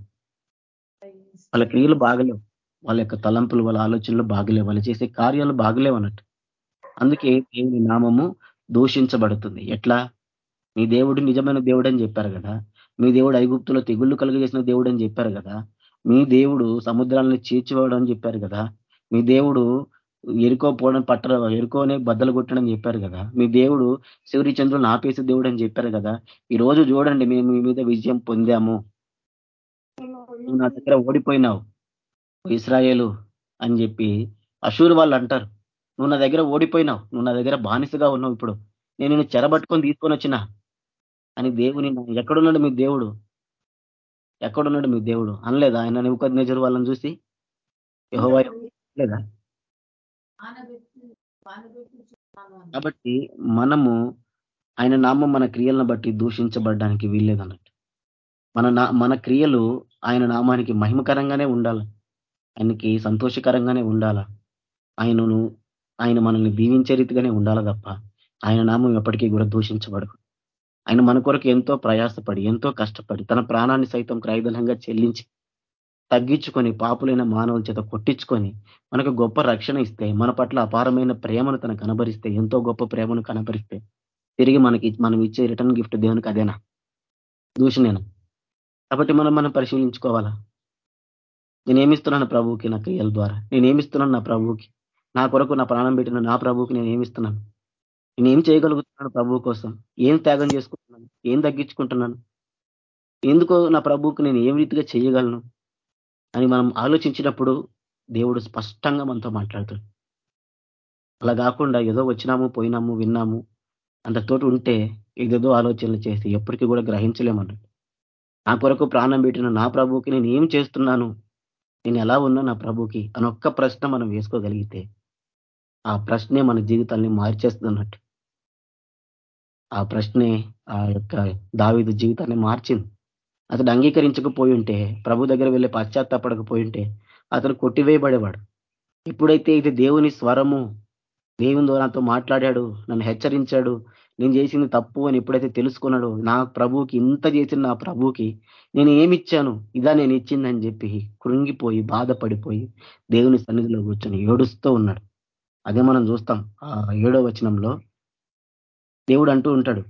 వాళ్ళ క్రియలు బాగలేవు. వాళ్ళ యొక్క తలంపులు వాళ్ళ ఆలోచనలు బాగలేవు. వాళ్ళు చేసే కార్యాలు బాగలేవు అన్నట్టు. అందుకే దేవుని నామము దూషించబడుతుంది. ఎట్లా? మీ దేవుడు నిజమైన దేవుడు అని చెప్పారు కదా. మీ దేవుడు ఐగుప్తులో తెగుళ్ళు కలుగజేసిన దేవుడు అని చెప్పారు కదా. మీ దేవుడు సముద్రాలను చీర్చివాడు అని చెప్పారు కదా. మీ దేవుడు ఎరుకోపోవడం పట్ట ఎరుకోనే బద్దలు కొట్టడం చెప్పారు కదా. మీ దేవుడు శివరి చంద్రులను ఆపేసే దేవుడు అని చెప్పారు కదా. ఈ రోజు చూడండి మేము మీ మీద విజయం పొందాము. నువ్వు నా దగ్గర ఓడిపోయినావు ఇస్రాయేలు అని చెప్పి అషూర్ వాళ్ళు అంటారు. నువ్వు నా దగ్గర ఓడిపోయినావు నువ్వు నా దగ్గర బానిసగా ఉన్నావు ఇప్పుడు. నేను నేను చెరబట్టుకొని తీసుకొని వచ్చిన. అని దేవుని ఎక్కడున్నాడు మీ దేవుడు? ఎక్కడున్నాడు మీ దేవుడు? అనలేదా? ఆయన నిజరు వాళ్ళని చూసి యహోవా లేదా. కాబట్టి మనము ఆయన నామం మన క్రియలను బట్టి దూషించబడడానికి వీల్లేదన్నట్టు. మన మన క్రియలు ఆయన నామానికి మహిమకరంగానే ఉండాలి. ఆయనకి సంతోషకరంగానే ఉండాల. ఆయనను ఆయన మనల్ని దీవించే రీతిగానే ఉండాలి తప్ప ఆయన నామం ఎప్పటికీ కూడా దూషించబడదు. ఆయన మన కొరకు ఎంతో ప్రయాసపడి ఎంతో కష్టపడి తన ప్రాణాన్ని సైతం క్రైదనంగా చెల్లించి తగ్గించుకొని పాపులైన మానవుల చేత కొట్టించుకొని మనకు గొప్ప రక్షణ ఇస్తే మన పట్ల అపారమైన ప్రేమను తన కనబరిస్తే ఎంతో గొప్ప ప్రేమను కనబరిస్తే తిరిగి మనకి మనం ఇచ్చే రిటర్న్ గిఫ్ట్ దేవునికి అదేనా? దూషణేనా కాబట్టి మనం మనం పరిశీలించుకోవాలా? నేనేమిస్తున్నాను ప్రభువుకి నా క్రియల ద్వారా? నేనేమిస్తున్నాను నా ప్రభువుకి? నా కొరకు నా ప్రాణం పెట్టిన నా ప్రభువుకి నేను ఏమిస్తున్నాను నేను ఏం చేయగలుగుతున్నాను ప్రభువు కోసం? ఏం త్యాగం చేసుకుంటున్నాను? ఏం తగ్గించుకుంటున్నాను? ఎందుకో నా ప్రభువుకు నేను ఏం రీతిగా చేయగలను అని మనం ఆలోచించినప్పుడు దేవుడు స్పష్టంగా మనతో మాట్లాడుతాడు అలా కాకుండా ఏదో వచ్చినాము పోయినాము విన్నాము అంతతోటి ఉంటే ఏదేదో ఆలోచనలు చేసి ఎప్పటికీ కూడా గ్రహించలేమన్నాడు నా కొరకు ప్రాణం పెట్టిన నా ప్రభుకి నేను ఏం చేస్తున్నాను? నేను ఎలా ఉన్నా నా ప్రభుకి అని ఒక్క ప్రశ్న మనం వేసుకోగలిగితే ఆ ప్రశ్నే మన జీవితాన్ని మార్చేస్తున్నట్టు ఆ ప్రశ్నే ఆ యొక్క దావిదు జీవితాన్ని మార్చింది. అతడు అంగీకరించకపోయి ఉంటే ప్రభు దగ్గర వెళ్ళి పశ్చాత్తాపడకపోయి ఉంటే అతను కొట్టివేయబడేవాడు. ఎప్పుడైతే ఇది దేవుని స్వరము దేవుని ద్వారాతో మాట్లాడాడు నన్ను హెచ్చరించాడు నేను చేసింది తప్పు అని ఎప్పుడైతే తెలుసుకున్నాడో నా ప్రభువుకి ఇంత చేసిన నా ప్రభువుకి నేను ఏమిచ్చాను? ఇదా నేను ఇచ్చిందని చెప్పి కృంగిపోయి బాధపడిపోయి దేవుని సన్నిధిలో కూర్చొని ఏడుస్తూ ఉన్నాడు. అదే మనం చూస్తాం. ఆ ఏడో వచనంలో దేవుడు అంటూ ఉంటాడు.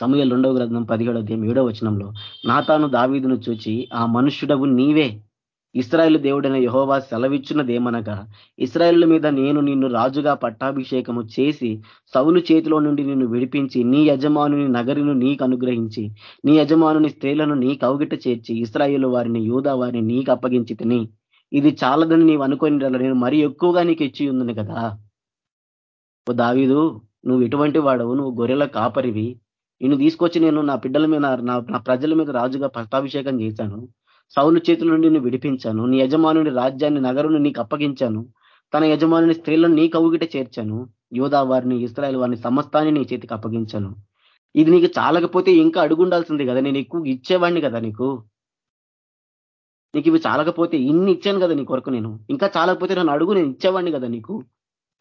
సమయాలు రెండవ గ్రంథం పదిహేడవ అధ్యాయం వచనంలో నా తాను దావీదును చూచి ఆ మనుష్యుడవు నీవే. ఇస్రాయేల్ దేవుడైన యహోవా సెలవిచ్చినదేమనగా ఇస్రాయేల్ మీద నేను నిన్ను రాజుగా పట్టాభిషేకము చేసి సౌలు చేతిలో నుండి నిన్ను విడిపించి నీ యజమానుని నగరిను నీకు అనుగ్రహించి నీ యజమానుని స్త్రీలను నీ కౌగిట చేర్చి ఇస్రాయేల్ వారిని యూదా వారిని నీకు అప్పగించి తిని. ఇది చాలదని నీవు అనుకుని నేను మరీ ఎక్కువగా నీకు ఇచ్చి ఉందని కదా. ఓ దావీదు నువ్వు ఎటువంటి వాడవు నువ్వు గొర్రెల కాపరివి. నిన్ను తీసుకొచ్చి నేను నా బిడ్డల మీద నా ప్రజల మీద రాజుగా పట్టాభిషేకం చేశాను. సౌలు చేతుల నుండి నేను విడిపించాను. నీ యజమానుని రాజ్యాన్ని నగరును నీకు అప్పగించాను. తన యజమానుని స్త్రీలను నీ కవుగిట చేర్చాను. యోధా వారిని ఇస్రాయల్ వారిని సమస్తాన్ని నీ చేతికి అప్పగించాను. ఇది నీకు చాలకపోతే ఇంకా అడుగుండాల్సింది కదా. నేను ఎక్కువ ఇచ్చేవాడిని కదా నీకు. నీకు ఇవి చాలకపోతే ఇన్ని ఇచ్చాను కదా నీ కొరకు నేను. ఇంకా చాలకపోతే నన్ను అడుగు నేను ఇచ్చేవాడిని కదా నీకు.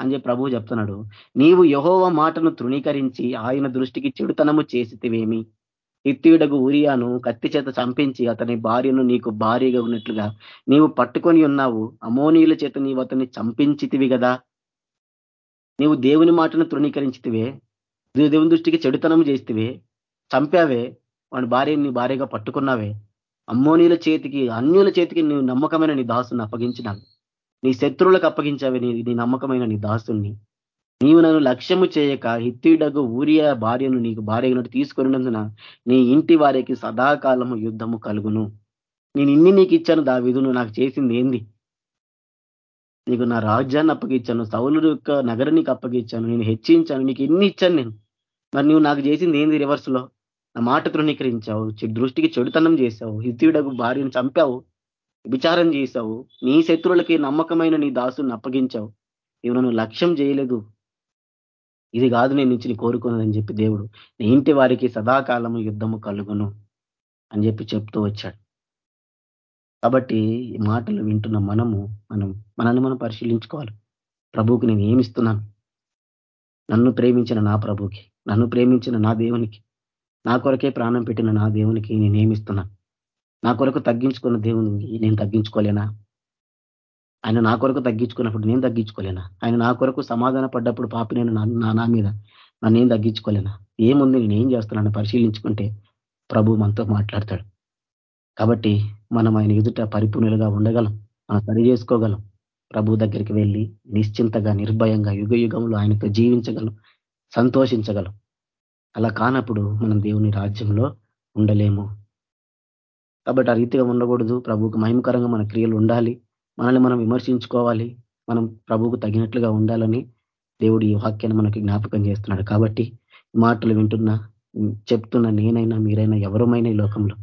అని చెప్పి ప్రభువు చెప్తున్నాడు. నీవు యహోవ మాటను తృణీకరించి ఆయన దృష్టికి చెడుతనము చేసితివేమి? ఇత్తియుడకు ఉరియాను కత్తి చేత చంపించి అతని భార్యను నీకు భార్యగా ఉన్నట్లుగా నీవు పట్టుకొని ఉన్నావు. అమోనీయుల చేత నీవు అతన్ని చంపించితివి కదా నీవు దేవుని మాటను తృణీకరించితివే? దేవుని దృష్టికి చెడుతనం చేస్తివే? చంపావే? వాడి భార్యని భార్యగా పట్టుకున్నావే? అమ్మోనీల చేతికి అన్యుల చేతికి నువ్వు నమ్మకమైన నీ దాసుని అప్పగించినావు. నీ శత్రువులకు అప్పగించావి నీ నీ నమ్మకమైన నీ దాసుని నీవు నన్ను లక్ష్యము చేయక హిత్తిడగు ఊరియా భార్యను నీకు భార్యను తీసుకున్నందున నీ ఇంటి వారికి సదాకాలము యుద్ధము కలుగును. నేను ఇన్ని నీకు ఇచ్చాను దావిదు నువ్వు నాకు చేసింది ఏంది? నీకు నా రాజ్యాన్ని అప్పగించాను సౌలు యొక్క నగరానికి నీకు అప్పగించాను నేను హెచ్చించాను నీకు ఎన్ని ఇచ్చాను నేను? మరి నువ్వు నాకు చేసింది ఏంది రివర్స్లో నా మాట తృణీకరించావు దృష్టికి చెడుతనం చేశావు హిత్యుడకు భార్యను చంపావు విచారం చేశావు. నీ శత్రువులకి నమ్మకమైన నీ దాసుని అప్పగించావు. ఇవి నన్ను లక్ష్యం చేయలేదు. ఇది కాదు నేను నుంచి కోరుకున్నదని చెప్పి దేవుడు నీ ఇంటి వారికి సదాకాలము యుద్ధము కలుగును అని చెప్పి చెప్తూ వచ్చాడు. కాబట్టి ఈ మాటలు వింటున్న మనము మనం మనల్ని మనం పరిశీలించుకోవాలి. ప్రభువుకి నేను ఏమిస్తున్నాను నన్ను ప్రేమించిన నా ప్రభుకి నన్ను ప్రేమించిన నా దేవునికి నా కొరకే ప్రాణం పెట్టిన నా దేవునికి నేనేమిస్తున్నాను నా కొరకు తగ్గించుకున్న దేవుని నేను తగ్గించుకోలేనా? ఆయన నా కొరకు తగ్గించుకున్నప్పుడు నేను తగ్గించుకోలేనా? ఆయన నా కొరకు సమాధాన పడ్డప్పుడు పాపి నేను నా నా మీద నన్నేం తగ్గించుకోలేనా? ఏముంది? నేను ఏం చేస్తున్నాను? పరిశీలించుకుంటే ప్రభు మనతో మాట్లాడతాడు. కాబట్టి మనం ఆయన ఎదుట పరిపూర్ణులుగా ఉండగలం. మనం సరి చేసుకోగలం. ప్రభు దగ్గరికి వెళ్ళి నిశ్చింతగా నిర్భయంగా యుగ యుగంలో ఆయనతో జీవించగలం సంతోషించగలం. అలా కానప్పుడు మనం దేవుని రాజ్యంలో ఉండలేము. కాబట్టి ఆ రీతిగా ఉండకూడదు. ప్రభుకు మహిమకరంగా మన క్రియలు ఉండాలి. మనల్ని మనం విమర్శించుకోవాలి. మనం ప్రభువుకు తగినట్లుగా ఉండాలని దేవుడు ఈ వాక్యాన్ని మనకి జ్ఞాపకం చేస్తున్నాడు. కాబట్టి మాటలు వింటున్నా చెప్తున్న నేనైనా మీరైనా ఎవరమైనా ఈ లోకంలో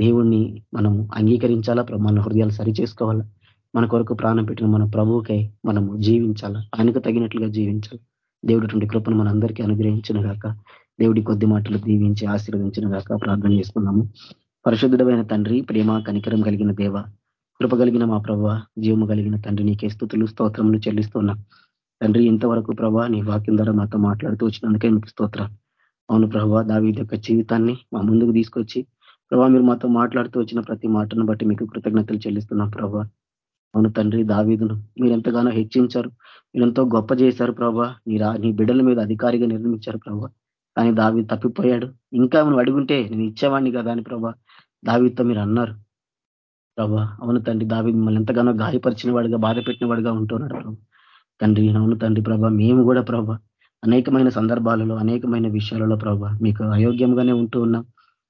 దేవుణ్ణి మనం అంగీకరించాలా? మన హృదయాలు సరి చేసుకోవాలా మన కొరకు ప్రాణం పెట్టిన మన ప్రభువుకై మనము జీవించాలా? ఆయనకు తగినట్లుగా జీవించాలి? దేవుడి కృపను మన అందరికీ అనుగ్రహించిన గాక దేవుడి కొద్ది మాటలు దీవించి ఆశీర్వదించిన గాక ప్రార్థన చేసుకున్నాము పరిశుద్ధుడమైన తండ్రి ప్రేమ కనికరం కలిగిన దేవ కృప కలిగిన మా ప్రభావ జీవము కలిగిన తండ్రి నీకే స్థుతులు స్తోత్రములు చెల్లిస్తున్నా. తండ్రి ఇంతవరకు ప్రభా నీ వాక్యం ద్వారా మాతో మాట్లాడుతూ వచ్చినందుకే మీకు స్తోత్రం. అవును ప్రభా దావి యొక్క జీవితాన్ని మా ముందుకు తీసుకొచ్చి ప్రభా మీరు మాతో మాట్లాడుతూ వచ్చిన ప్రతి మాటను బట్టి మీకు కృతజ్ఞతలు చెల్లిస్తున్నాం ప్రభా అవును తండ్రి దావీదును మీరు ఎంతగానో హెచ్చించారు మీరెంతో గొప్ప చేశారు ప్రభా నీ నీ బిడ్డల మీద అధికారిగా నిర్మించారు ప్రభా కానీ దావి తప్పిపోయాడు. ఇంకా నువ్వు అడుగుంటే నేను ఇచ్చేవాడిని కదా అని ప్రభా దావితో మీరు అన్నారు. ప్రభా అవును తండ్రి దావి మిమ్మల్ని ఎంతగానో గాయపరిచిన వాడిగా బాధ పెట్టిన వాడిగా ఉంటున్నాడు ప్రభు. తండ్రి అవును తండ్రి ప్రభా మేము కూడా ప్రభా అనేకమైన సందర్భాలలో అనేకమైన విషయాలలో ప్రభా మీకు అయోగ్యంగానే ఉంటూ ఉన్నాం.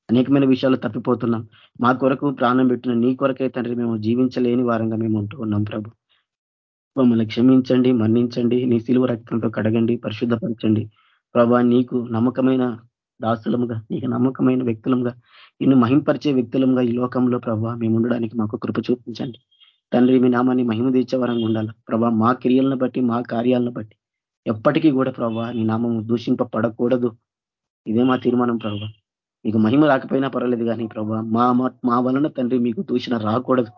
అనేకమైన విషయాలు తప్పిపోతున్నాం. మా కొరకు ప్రాణం పెట్టిన నీ కొరకే తండ్రి మేము జీవించలేని వారంగా మేము ఉంటూ ఉన్నాం ప్రభు. మమ్మల్ని క్షమించండి మన్నించండి నీ సిలువ రక్తంతో కడగండి పరిశుద్ధపరచండి. ప్రభా నీకు నమ్మకమైన దాసులముగా నీకు నమ్మకమైన వ్యక్తులంగా నిన్ను మహింపరిచే వ్యక్తులంగా ఈ లోకంలో ప్రభా మేము ఉండడానికి మాకు కృప చూపించండి. తండ్రి మీ నామాన్ని మహిమ తెచ్చే వరంగా ఉండాలి. ప్రభా మా క్రియలను బట్టి మా కార్యాలను బట్టి ఎప్పటికీ కూడా ప్రభా నీ నామము దూషింపబడకూడదు. ఇదే మా తీర్మానం ప్రభా. మీకు మహిమ రాకపోయినా పర్వాలేదు కానీ ప్రభా మా మా వలన తండ్రి మీకు దూషణ రాకూడదు.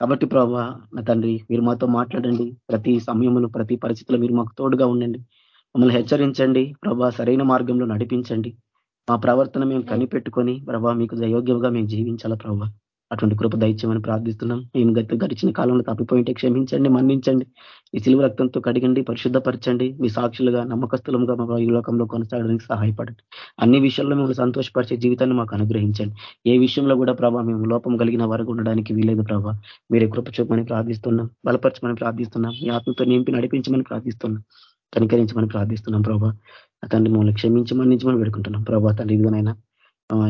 కాబట్టి ప్రభా నా తండ్రి మీరు మాతో మాట్లాడండి. ప్రతి సమయంలో ప్రతి పరిస్థితుల్లో మీరు మాకు తోడుగా ఉండండి. మమ్మల్ని హెచ్చరించండి. ప్రభా సరైన మార్గంలో నడిపించండి. మా ప్రవర్తన మేము కనిపెట్టుకొని ప్రభా మీకు యోగ్యంగా మేము జీవించాలా ప్రభా? అటువంటి కృప దైత్యమని ప్రార్థిస్తున్నాం. మేము గత గడిచిన కాలంలో తప్పిపోయింటే క్షమించండి మన్నించండి. ఈ సిలువ రక్తంతో కడిగండి పరిశుద్ధపరచండి. మీ సాక్షులుగా నమ్మకస్తులంగా మా ఈ లోకంలో కొనసాగడానికి సహాయపడండి. అన్ని విషయాల్లో మేము సంతోషపరిచే జీవితాన్ని మాకు అనుగ్రహించండి. ఏ విషయంలో కూడా ప్రభావ మేము లోపం కలిగిన వరకు ఉండడానికి వీలేదు ప్రభావ మీరే కృప చూపమని ప్రార్థిస్తున్నాం. బలపరచమని ప్రార్థిస్తున్నాం. మీ ఆత్మతో నింపి నడిపించమని ప్రార్థిస్తున్నాం. కనికరించమని ప్రార్థిస్తున్నాం ప్రభా. తండ్రి మమ్మల్ని క్షమించమని మన్నించమని పెడుకుంటున్నాం ప్రభా తండ్రి ఇదిగోనైనా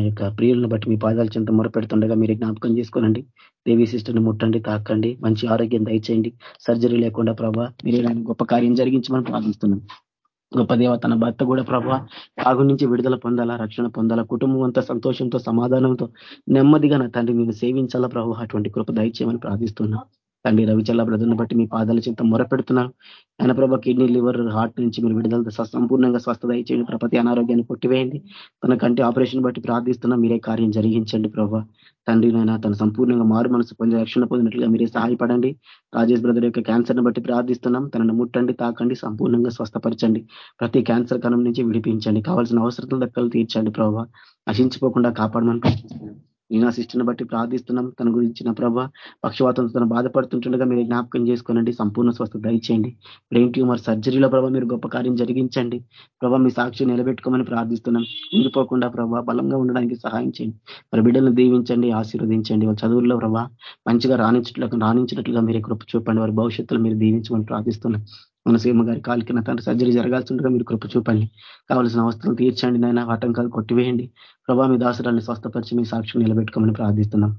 యొక్క ప్రియులను బట్టి మీ పాదాలు చెంత మొరపెడుతుండగా మీరు జ్ఞాపకం చేసుకోనండి. దేవీ సిస్టర్ని ముట్టండి తాకండి మంచి ఆరోగ్యం దయచేయండి. సర్జరీ లేకుండా ప్రభా మీరు గొప్ప కార్యం జరిగించమని ప్రార్థిస్తున్నాం. గొప్ప దేవ తన భర్త కూడా ప్రభా తాగు నుంచి విడుదల పొందాలా రక్షణ పొందాలా కుటుంబం అంతా సంతోషంతో సమాధానంతో నెమ్మదిగా నా తండ్రి నేను సేవించాలా ప్రభు అటువంటి కృప దయచేయమని ప్రార్థిస్తున్నాం. తండ్రి రవిచల్ల బ్రదర్ని బట్టి మీ పాదాల చింత మొరపెడుతున్నాను. ఆయన ప్రభా కిడ్నీ లివర్ హార్ట్ నుంచి మీరు విడుదల సంపూర్ణంగా స్వస్థత ఇచ్చేయండి. ప్రపతి అనారోగ్యాన్ని కొట్టివేయండి. తన కంటి ఆపరేషన్ బట్టి ప్రార్థిస్తున్నా మీరే కార్యం జరిగించండి ప్రభా. తండ్రి నాయన తన సంపూర్ణంగా మారు మనసు పొంది రక్షణ పొందినట్లుగా మీరే సహాయపడండి. రాజేష్ బ్రదర్ యొక్క క్యాన్సర్ని బట్టి ప్రార్థిస్తున్నాం. తనను ముట్టండి తాకండి సంపూర్ణంగా స్వస్థపరచండి. ప్రతి క్యాన్సర్ కణం నుంచి విడిపించండి. కావాల్సిన అవసరతలు దక్కలు తీర్చండి ప్రభావ నశించిపోకుండా కాపాడమని ప్రార్థిస్తున్నాం. ఈనా సిస్టర్ని బట్టి ప్రార్థిస్తున్నాం. తన గురించిన ప్రభ పక్షవాతంతో తను బాధపడుతుంటుండగా మీరు జ్ఞాపకం చేసుకోనండి. సంపూర్ణ స్వస్థ దయచేయండి. బ్రెయిన్ ట్యూమర్ సర్జరీలో ప్రభావ మీరు గొప్ప కార్యం జరిగించండి. ప్రభావ మీ సాక్షి నిలబెట్టుకోమని ప్రార్థిస్తున్నాం. ఉండిపోకుండా ప్రభావ బలంగా ఉండడానికి సహాయం చేయండి. మరి బిడ్డలను దీవించండి ఆశీర్వదించండి. వాళ్ళ చదువుల్లో ప్రభావ మంచిగా రాణించట్లుగా రాణించినట్లుగా మీరు కృప చూపండి. వారి భవిష్యత్తులో మీరు దీవించమని ప్రార్థిస్తున్నాం. మన సీమ గారి కాలికి నా తండ్రి సర్జరీ ఉండగా మీరు కృప చూపండి. కావాల్సిన అవస్థలు తీర్చండి నాయన ఆటంకాలు కొట్టివేయండి. ప్రభా మీ దాసురాన్ని స్వస్థపరిచి మీ సాక్షి నిలబెట్టుకోమని ప్రార్థిస్తున్నాం.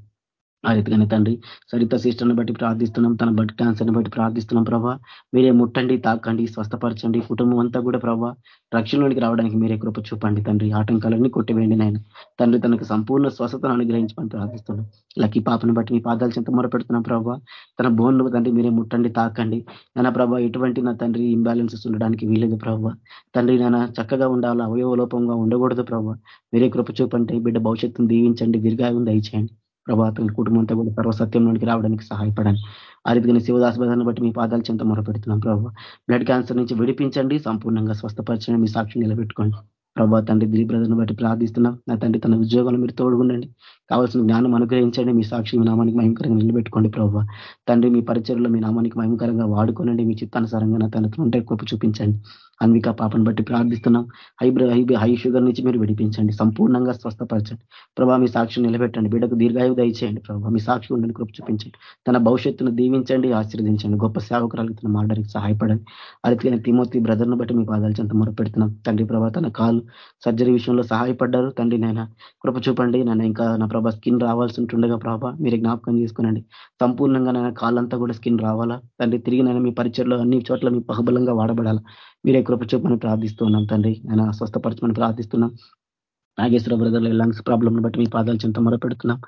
ఆ రీతిగానే తండ్రి సరిత సిస్టర్ని బట్టి ప్రార్థిస్తున్నాం. తన బట్టి క్యాన్సర్ని బట్టి ప్రార్థిస్తున్నాం ప్రభా. మీరే ముట్టండి తాకండి స్వస్థపరచండి. కుటుంబం అంతా కూడా ప్రభా రక్షణలోనికి రావడానికి మీరే కృప చూపండి తండ్రి. ఆటంకాలన్నీ కొట్టివేయండి నాయన. తండ్రి తనకు సంపూర్ణ స్వస్థతను అనుగ్రహించమని ప్రార్థిస్తున్నాం. లక్కీ పాపను బట్టి మీ పాదాలు చింత మొరపెడుతున్నాం ప్రభా. తన బోన్లు తండ్రి మీరే ముట్టండి తాకండి. నా ప్రభా ఎటువంటి నా తండ్రి ఇంబ్యాలెన్సెస్ ఉండడానికి వీలేదు ప్రభావ తండ్రి నాన్న చక్కగా ఉండాలా అవయవలోపంగా ఉండకూడదు ప్రభావ మీరే కృప చూపండి బిడ్డ భవిష్యత్తును దీవించండి దీర్ఘాయుం దయచేయండి. ప్రభాతం కుటుంబం అంతా కూడా సర్వసత్యంలోనికి రావడానికి సహాయపడండి. ఆ రీతిగా శివదాస బదాన్ని బట్టి మీ పాదాలు చెంత మొరపెడుతున్నాం ప్రభావ బ్లడ్ క్యాన్సర్ నుంచి విడిపించండి సంపూర్ణంగా స్వస్థపరచండి మీ సాక్షి నిలబెట్టుకోండి. ప్రభా తండ్రి దిలీప్ బ్రదర్ని బట్టి ప్రార్థిస్తున్నాం. నా తండ్రి తన ఉద్యోగంలో మీరు తోడుగుండండి. కావాల్సిన జ్ఞానం అనుగ్రహించండి మీ సాక్షి మీ నామానికి మహిమకరంగా నిలబెట్టుకోండి ప్రభావ తండ్రి మీ పరిచయలో మీ నామానికి మహిమకరంగా వాడుకోనండి మీ చిత్తానుసారంగా నా తనతో ఉంటే కృప చూపించండి. అన్విక పాపను బట్టి ప్రార్థిస్తున్నాం. హై హై హై షుగర్ నుంచి మీరు విడిపించండి. సంపూర్ణంగా స్వస్థపరచండి. ప్రభా మీ సాక్షి నిలబెట్టండి. బిడ్డకు దీర్ఘాయు దయచేయండి. ప్రభావ మీ సాక్షి ఉండని కృప చూపించండి. తన భవిష్యత్తును దీవించండి ఆశీర్వదించండి. గొప్ప సేవకురాలు తన మాట్లాడికి సహాయపడండి. అరితిగా తిమోతి బ్రదర్ను బట్టి మీకు పాదాలు చెంత మొరపెడుతున్నాం. తండ్రి ప్రభా తన కాలు సర్జరీ విషయంలో సహాయపడ్డారు. తండ్రి నాయన కృప చూపండి. నన్ను ఇంకా నా ప్రభా స్కిన్ రావాల్సి ఉంటుండగా ప్రభా మీరు జ్ఞాపకం చేసుకునండి. సంపూర్ణంగా నేను కాళ్ళంతా కూడా స్కిన్ రావాలా? తండ్రి తిరిగి నేను మీ పరిచయలో అన్ని చోట్ల మీ బహుబలంగా వాడబడాలా? మీరే కృప చూపని ప్రార్థిస్తున్నాం తండ్రి. ఆయన స్వస్థపరచమని ప్రార్థిస్తున్నాం. నాగేశ్వర బ్రదర్ లంగ్స్ ప్రాబ్లమ్ బట్టి మీ పాదాలు చింత మొరపెడుతున్నాం.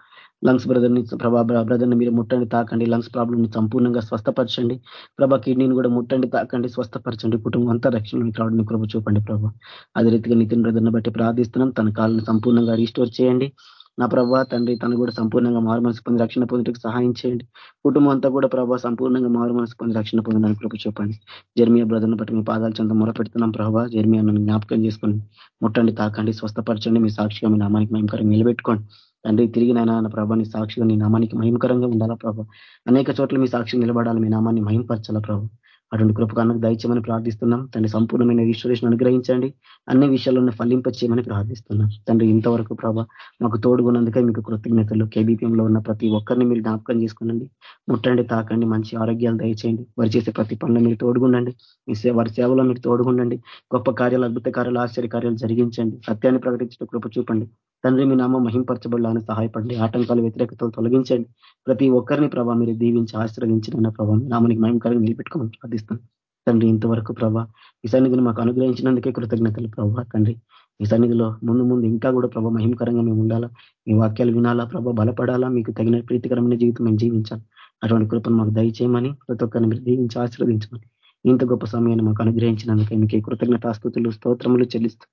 లంగ్స్ బ్రదర్ని ప్రభా బ్రదర్ని మీరు ముట్టండి తాకండి. లంగ్స్ ప్రాబ్లమ్ని సంపూర్ణంగా స్వస్థపరచండి. ప్రభా కిడ్నీని కూడా ముట్టండి తాకండి స్వస్థపరచండి. కుటుంబం అంతా రక్షణలోకి రావడానికి కృప చూపండి ప్రభా. అదే రీతిగా నితిన్ బ్రదర్ని బట్టి ప్రార్థిస్తున్నాం. తన కాళ్ళని సంపూర్ణంగా రీస్టోర్ చేయండి. నా ప్రభా తండ్రి తను కూడా సంపూర్ణంగా మారు మనసు పొంది రక్షణ పొందడానికి సహాయం చేయండి. కుటుంబం అంతా కూడా ప్రభావ సంపూర్ణంగా మారు మనసు పొంది రక్షణ పొందడానికి కృప చెప్పండి జర్మియా బ్రదర్ను బట్టి మీ పాదాలు చెంత మొరపెడుతున్నాం ప్రభావ జర్మియా నన్ను జ్ఞాపకం చేసుకొని ముట్టండి తాకండి స్వస్థపరచండి. మీ సాక్షిగా మీ నామానికి మహిమకరంగా నిలబెట్టుకోండి. తండ్రి తిరిగి నాయన నా ప్రభా నీ సాక్షిగా నీ నామానికి మహిమకరంగా ఉండాలా ప్రభావ అనేక చోట్ల మీ సాక్షి నిలబడాలి మీ నామాన్ని మహిమపరచాలా ప్రభు? అటువంటి కృపకాన్నకు దయచేయమని ప్రార్థిస్తున్నాం. తండ్రి సంపూర్ణమైన ఈశ్వరేషన్ అనుగ్రహించండి. అన్ని విషయాలను ఫలింప చేయమని ప్రార్థిస్తున్నాం. తండ్రి ఇంతవరకు ప్రభా మాకు తోడుగున్నందుకే మీకు కృతజ్ఞతలు. కేబీపీఎంలో ఉన్న ప్రతి ఒక్కరిని మీరు జ్ఞాపకం చేసుకునండి. ముట్టండి తాకండి మంచి ఆరోగ్యాలు దయచేయండి. వారు చేసే ప్రతి పనులు మీరు తోడుగుండండి. మీ వారి సేవలో మీరు తోడుగుండండి. గొప్ప కార్యాలు అద్భుత కార్యాలు ఆశ్చర్య కార్యాలు జరిగించండి. సత్యాన్ని ప్రకటించడం కృప చూపండి. తండ్రి మీ నామం మహింపరచబడాలని సహాయపడండి. ఆటంకాలు వ్యతిరేకతలు తొలగించండి. ప్రతి ఒక్కరిని ప్రభావ మీరు దీవించి ఆశ్రయించిన ప్రభావం నామానికి మహిమకరంగా నిలబెట్టుకోమని ప్రార్థిస్తాను తండ్రి ఇంతవరకు ప్రభా ఈ సన్నిధిని మాకు అనుగ్రహించినందుకే కృతజ్ఞతలు ప్రభా తండ్రి. ఈ సన్నిధిలో ముందు ముందు ఇంకా కూడా ప్రభా మహిమకరంగా మేము ఉండాలా? మీ వాక్యాలు వినాలా ప్రభా? బలపడాలా? మీకు తగిన ప్రీతికరమైన జీవితం మేము జీవించాలి? అటువంటి కృపను మాకు దయచేయమని ప్రతి ఒక్కరిని మీరు దీవించి ఆశీర్వదించమని. ఇంత గొప్ప సమయాన్ని మాకు అనుగ్రహించినందుకే మీకు కృతజ్ఞతాస్తుతులు స్తోత్రములు చెల్లిస్తూ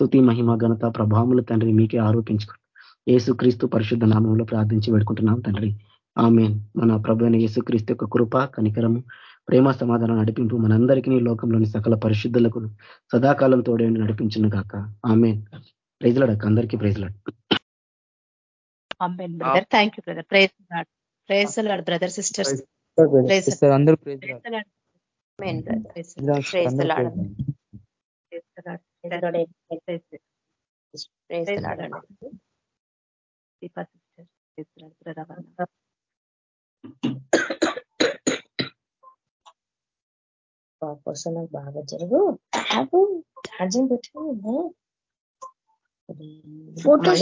స్థుతి మహిమ ఘనత ప్రభావములు తండ్రి మీకే ఆరోపించుకోండి ఏసు క్రీస్తు పరిశుద్ధ నామంలో ప్రార్థించి పెడుకుంటున్నాం తండ్రి. ఆమెన్. మన ప్రభు అయిన యేసుక్రీస్తు యొక్క కృప కనికరము ప్రేమ సమాధానం నడిపింపు మనందరికీ లోకంలోని సకల పరిశుద్ధులకు సదాకాలం తోడేండి నడిపించిన కాక ఆమెన్. ప్రైజ్లాడక అందరికీ praise lord brother. Thank you brother. Praise praise lord brother sisters. అందరూ కోసం బాగా జరుగు. ఛార్జింగ్ పెట్టు. ఫోటో